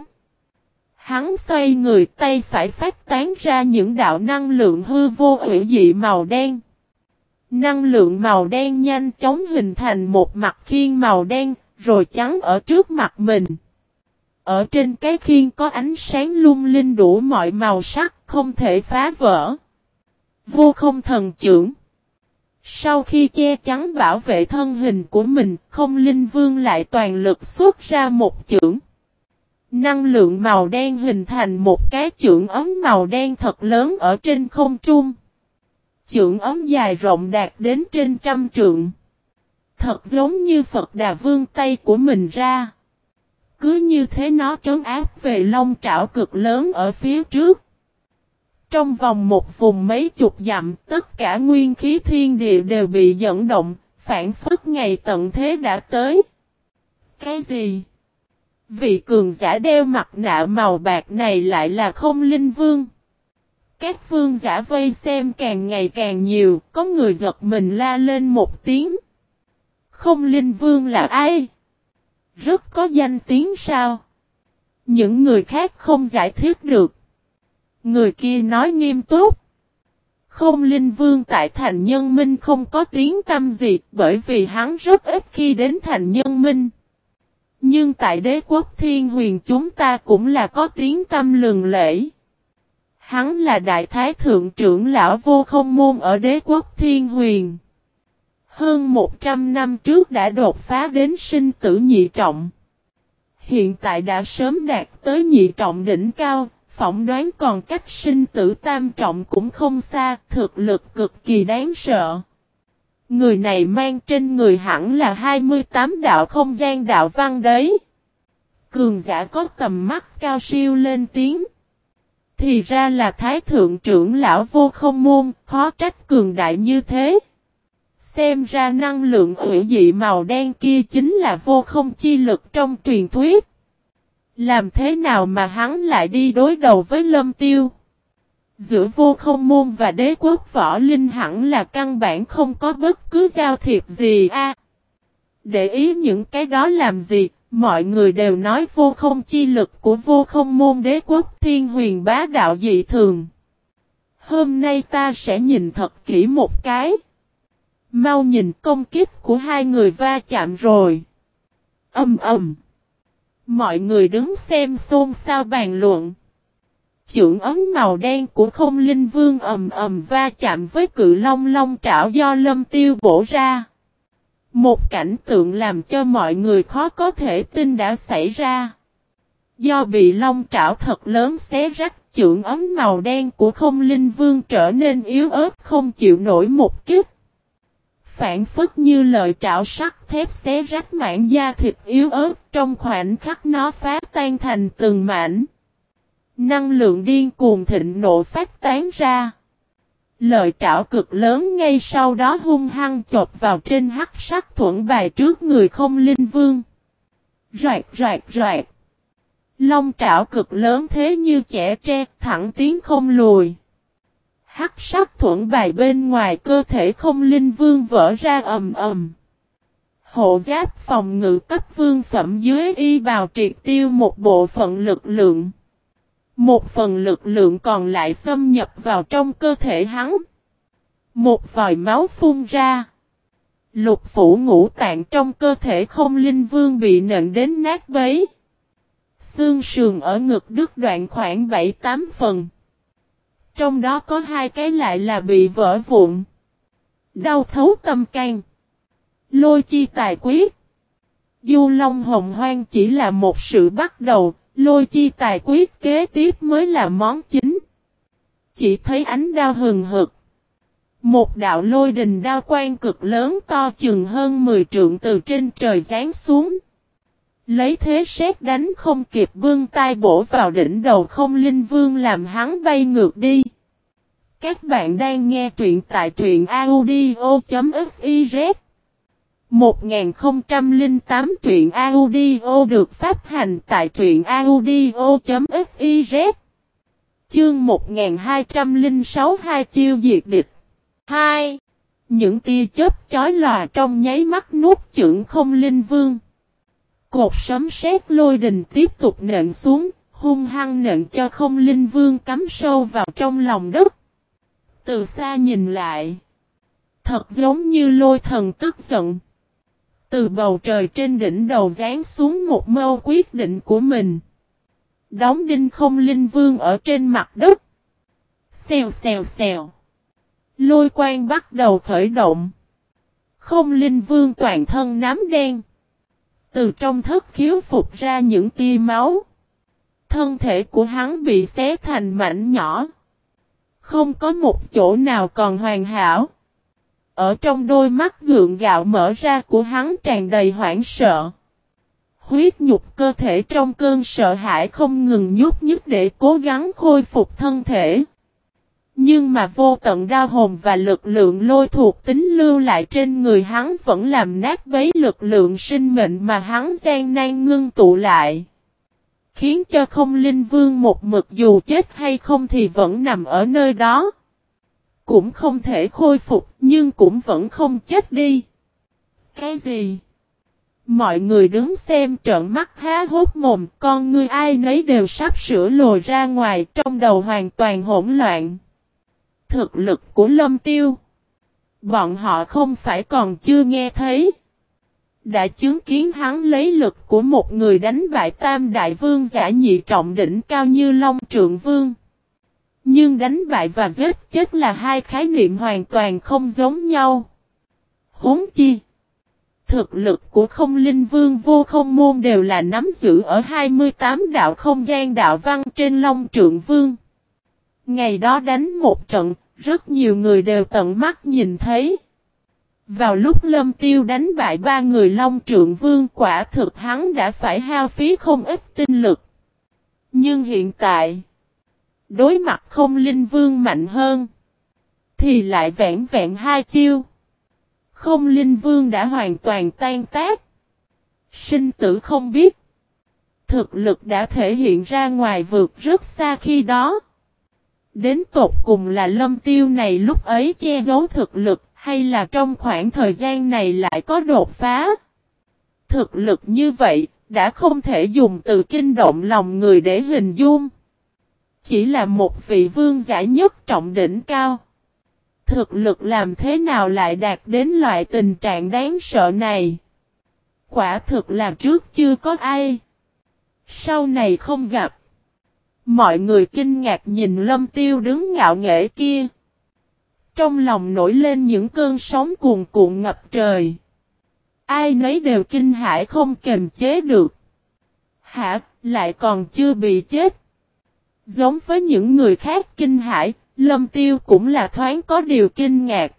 Hắn xoay người tay phải phát tán ra những đạo năng lượng hư vô hữu dị màu đen. Năng lượng màu đen nhanh chóng hình thành một mặt khiên màu đen, rồi trắng ở trước mặt mình. Ở trên cái khiên có ánh sáng lung linh đủ mọi màu sắc, không thể phá vỡ. Vô không thần trưởng. Sau khi che chắn bảo vệ thân hình của mình, không linh vương lại toàn lực xuất ra một trưởng Năng lượng màu đen hình thành một cái chưởng ấm màu đen thật lớn ở trên không trung. Chưởng ấm dài rộng đạt đến trên trăm trượng. Thật giống như Phật Đà vương tay của mình ra. Cứ như thế nó trấn áp về long trảo cực lớn ở phía trước. Trong vòng một vùng mấy chục dặm, tất cả nguyên khí thiên địa đều bị dẫn động, phản phức ngày tận thế đã tới. Cái gì? Vị cường giả đeo mặt nạ màu bạc này lại là không linh vương. Các vương giả vây xem càng ngày càng nhiều, có người giật mình la lên một tiếng. Không linh vương là ai? Rất có danh tiếng sao? Những người khác không giải thích được. Người kia nói nghiêm túc. Không linh vương tại thành nhân minh không có tiếng tâm gì bởi vì hắn rất ít khi đến thành nhân minh. Nhưng tại đế quốc thiên huyền chúng ta cũng là có tiếng tâm lừng lễ. Hắn là đại thái thượng trưởng lão vô không môn ở đế quốc thiên huyền. Hơn 100 năm trước đã đột phá đến sinh tử nhị trọng. Hiện tại đã sớm đạt tới nhị trọng đỉnh cao, phỏng đoán còn cách sinh tử tam trọng cũng không xa, thực lực cực kỳ đáng sợ. Người này mang trên người hẳn là 28 đạo không gian đạo văn đấy. Cường giả có tầm mắt cao siêu lên tiếng. Thì ra là thái thượng trưởng lão vô không môn, khó trách cường đại như thế. Xem ra năng lượng hủy dị màu đen kia chính là vô không chi lực trong truyền thuyết. Làm thế nào mà hắn lại đi đối đầu với lâm tiêu? Giữa vô không môn và đế quốc võ linh hẳn là căn bản không có bất cứ giao thiệp gì a. để ý những cái đó làm gì, mọi người đều nói vô không chi lực của vô không môn đế quốc thiên huyền bá đạo dị thường. Hôm nay ta sẽ nhìn thật kỹ một cái. Mau nhìn công kích của hai người va chạm rồi. Âm ầm. Mọi người đứng xem xôn xao bàn luận. Chưởng ấm màu đen của không linh vương ầm ầm va chạm với cự long long trảo do lâm tiêu bổ ra. Một cảnh tượng làm cho mọi người khó có thể tin đã xảy ra. Do bị long trảo thật lớn xé rách chưởng ấm màu đen của không linh vương trở nên yếu ớt, không chịu nổi một kích. Phản phức như lời trảo sắt thép xé rách mảng da thịt yếu ớt, trong khoảnh khắc nó phá tan thành từng mảnh. Năng lượng điên cuồng thịnh nộ phát tán ra. Lợi trảo cực lớn ngay sau đó hung hăng chộp vào trên hắc sắc thuẫn bài trước người không linh vương. Rạc rạc rạc. Long trảo cực lớn thế như trẻ tre, thẳng tiến không lùi. Hắc sắc thuẫn bài bên ngoài cơ thể không linh vương vỡ ra ầm ầm. Hộ giáp phòng ngự cấp vương phẩm dưới y bào triệt tiêu một bộ phận lực lượng. Một phần lực lượng còn lại xâm nhập vào trong cơ thể hắn. Một vòi máu phun ra. Lục phủ ngũ tạng trong cơ thể không linh vương bị nện đến nát bấy. Xương sườn ở ngực đứt đoạn khoảng 7-8 phần. Trong đó có hai cái lại là bị vỡ vụn. Đau thấu tâm can. Lôi chi tài quyết. Du Long Hồng Hoang chỉ là một sự bắt đầu, lôi chi tài quyết kế tiếp mới là món chính. Chỉ thấy ánh đao hừng hực. Một đạo lôi đình đao quan cực lớn to chừng hơn 10 trượng từ trên trời giáng xuống. Lấy thế xét đánh không kịp vương tay bổ vào đỉnh đầu không linh vương làm hắn bay ngược đi. Các bạn đang nghe truyện tại truyện audio.fif 1008 truyện audio được phát hành tại truyện audio.fiz Chương 1206 hai chiêu diệt địch 2. Những tia chớp chói lòa trong nháy mắt nuốt chửng không linh vương. Cột sấm sét lôi đình tiếp tục nện xuống, hung hăng nện cho không linh vương cắm sâu vào trong lòng đất. Từ xa nhìn lại, thật giống như lôi thần tức giận. Từ bầu trời trên đỉnh đầu dán xuống một mâu quyết định của mình. Đóng đinh không linh vương ở trên mặt đất. Xèo xèo xèo. Lôi quang bắt đầu khởi động. Không linh vương toàn thân nám đen. Từ trong thất khiếu phục ra những tia máu. Thân thể của hắn bị xé thành mảnh nhỏ. Không có một chỗ nào còn hoàn hảo. Ở trong đôi mắt gượng gạo mở ra của hắn tràn đầy hoảng sợ. Huyết nhục cơ thể trong cơn sợ hãi không ngừng nhúc nhích để cố gắng khôi phục thân thể. Nhưng mà vô tận đau hồn và lực lượng lôi thuộc tính lưu lại trên người hắn vẫn làm nát bấy lực lượng sinh mệnh mà hắn gian nan ngưng tụ lại. Khiến cho không linh vương một mực dù chết hay không thì vẫn nằm ở nơi đó. Cũng không thể khôi phục, nhưng cũng vẫn không chết đi. Cái gì? Mọi người đứng xem trợn mắt há hốt mồm, con ngươi ai nấy đều sắp sửa lồi ra ngoài, trong đầu hoàn toàn hỗn loạn thực lực của lâm tiêu. Bọn họ không phải còn chưa nghe thấy. Đã chứng kiến hắn lấy lực của một người đánh bại tam đại vương giả nhị trọng đỉnh cao như Long Trượng Vương. Nhưng đánh bại và giết chết là hai khái niệm hoàn toàn không giống nhau. Huống chi. Thực lực của không linh vương vô không môn đều là nắm giữ ở 28 đạo không gian đạo văn trên Long Trượng Vương. Ngày đó đánh một trận, rất nhiều người đều tận mắt nhìn thấy. Vào lúc lâm tiêu đánh bại ba người Long Trượng Vương quả thực hắn đã phải hao phí không ít tinh lực. Nhưng hiện tại, đối mặt không linh vương mạnh hơn, thì lại vẹn vẹn hai chiêu. Không linh vương đã hoàn toàn tan tác. Sinh tử không biết. Thực lực đã thể hiện ra ngoài vượt rất xa khi đó. Đến tột cùng là lâm tiêu này lúc ấy che giấu thực lực hay là trong khoảng thời gian này lại có đột phá. Thực lực như vậy đã không thể dùng từ kinh động lòng người để hình dung. Chỉ là một vị vương giả nhất trọng đỉnh cao. Thực lực làm thế nào lại đạt đến loại tình trạng đáng sợ này? Quả thực là trước chưa có ai. Sau này không gặp. Mọi người kinh ngạc nhìn lâm tiêu đứng ngạo nghễ kia. Trong lòng nổi lên những cơn sóng cuồn cuộn ngập trời. Ai nấy đều kinh hãi không kềm chế được. Hả, lại còn chưa bị chết. Giống với những người khác kinh hãi, lâm tiêu cũng là thoáng có điều kinh ngạc.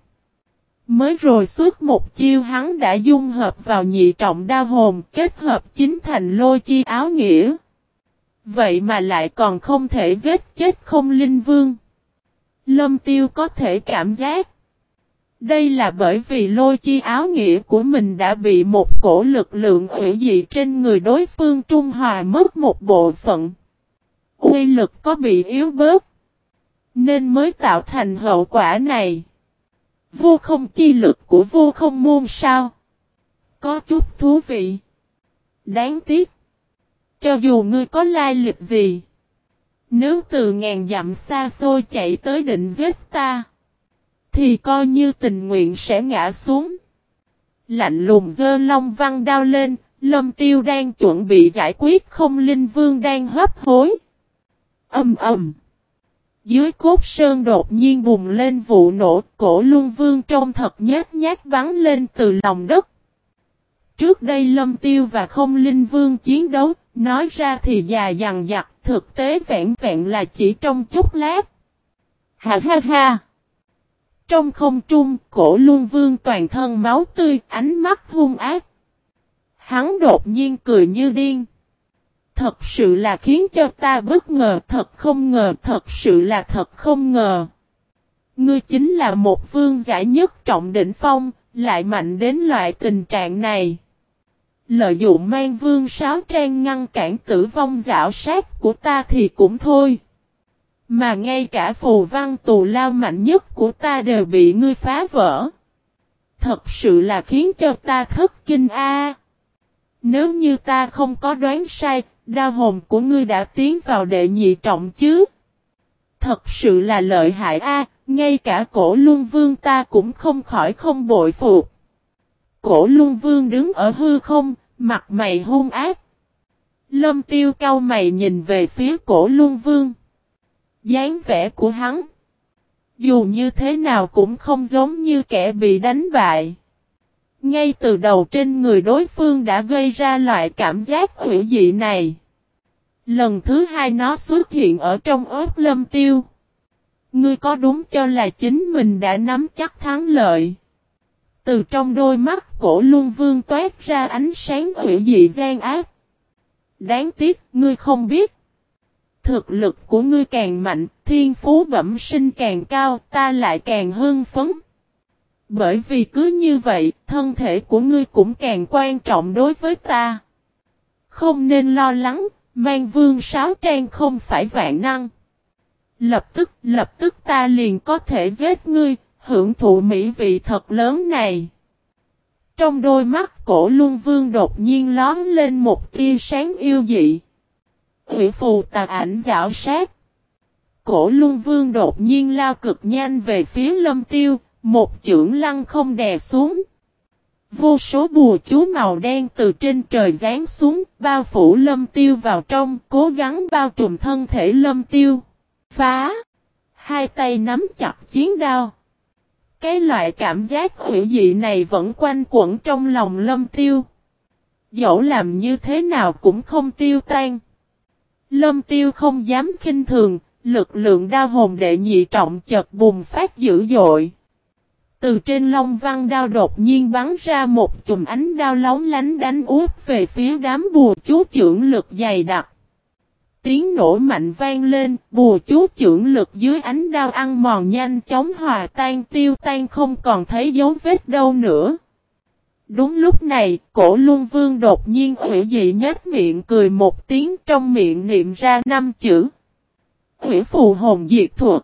Mới rồi suốt một chiêu hắn đã dung hợp vào nhị trọng đa hồn kết hợp chính thành lôi chi áo nghĩa. Vậy mà lại còn không thể giết chết không linh vương. Lâm tiêu có thể cảm giác. Đây là bởi vì lôi chi áo nghĩa của mình đã bị một cổ lực lượng hủy dị trên người đối phương trung hòa mất một bộ phận. Uy lực có bị yếu bớt. Nên mới tạo thành hậu quả này. Vô không chi lực của vô không môn sao. Có chút thú vị. Đáng tiếc. Cho dù ngươi có lai lịch gì. Nếu từ ngàn dặm xa xôi chạy tới định giết ta. Thì coi như tình nguyện sẽ ngã xuống. Lạnh lùng dơ long văn đao lên. Lâm tiêu đang chuẩn bị giải quyết không linh vương đang hấp hối. Âm ầm. Dưới cốt sơn đột nhiên bùng lên vụ nổ, cổ luân vương trông thật nhát nhát bắn lên từ lòng đất. Trước đây Lâm Tiêu và không linh vương chiến đấu, nói ra thì già dằn dặt, thực tế vẹn vẹn là chỉ trong chút lát. Ha ha ha! Trong không trung, cổ luân vương toàn thân máu tươi, ánh mắt hung ác. Hắn đột nhiên cười như điên. Thật sự là khiến cho ta bất ngờ, thật không ngờ, thật sự là thật không ngờ. Ngươi chính là một vương giả nhất trọng đỉnh phong, lại mạnh đến loại tình trạng này. Lợi dụng mang vương sáo trang ngăn cản tử vong dạo sát của ta thì cũng thôi. Mà ngay cả phù văn tù lao mạnh nhất của ta đều bị ngươi phá vỡ. Thật sự là khiến cho ta thất kinh a. Nếu như ta không có đoán sai, đao hồn của ngươi đã tiến vào đệ nhị trọng chứ. Thật sự là lợi hại a, ngay cả cổ luân vương ta cũng không khỏi không bội phục. Cổ luân vương đứng ở hư không, mặt mày hung ác. Lâm tiêu cao mày nhìn về phía cổ luân vương. dáng vẻ của hắn. Dù như thế nào cũng không giống như kẻ bị đánh bại. Ngay từ đầu trên người đối phương đã gây ra loại cảm giác hữu dị này. Lần thứ hai nó xuất hiện ở trong ớt lâm tiêu. Ngươi có đúng cho là chính mình đã nắm chắc thắng lợi. Từ trong đôi mắt cổ luân vương toát ra ánh sáng hữu dị gian ác. Đáng tiếc, ngươi không biết. Thực lực của ngươi càng mạnh, thiên phú bẩm sinh càng cao, ta lại càng hưng phấn. Bởi vì cứ như vậy, thân thể của ngươi cũng càng quan trọng đối với ta. Không nên lo lắng, mang vương sáo trang không phải vạn năng. Lập tức, lập tức ta liền có thể giết ngươi, hưởng thụ mỹ vị thật lớn này. Trong đôi mắt cổ luân vương đột nhiên lón lên một tia sáng yêu dị. Hủy phù tà ảnh dạo sát. Cổ luân vương đột nhiên lao cực nhanh về phía lâm tiêu, một chưởng lăng không đè xuống. Vô số bùa chú màu đen từ trên trời rán xuống, bao phủ lâm tiêu vào trong, cố gắng bao trùm thân thể lâm tiêu. Phá! Hai tay nắm chặt chiến đao. Cái loại cảm giác hữu dị này vẫn quanh quẩn trong lòng lâm tiêu. Dẫu làm như thế nào cũng không tiêu tan. Lâm tiêu không dám khinh thường, lực lượng đao hồn đệ nhị trọng chợt bùng phát dữ dội. Từ trên long văn đao đột nhiên bắn ra một chùm ánh đao lóng lánh đánh út về phía đám bùa chú trưởng lực dày đặc. tiếng nổ mạnh vang lên, bùa chú trưởng lực dưới ánh đao ăn mòn nhanh chóng hòa tan tiêu tan không còn thấy dấu vết đâu nữa. Đúng lúc này, cổ luân vương đột nhiên hủy dị nhếch miệng cười một tiếng trong miệng niệm ra năm chữ. Hủy phù hồn diệt thuộc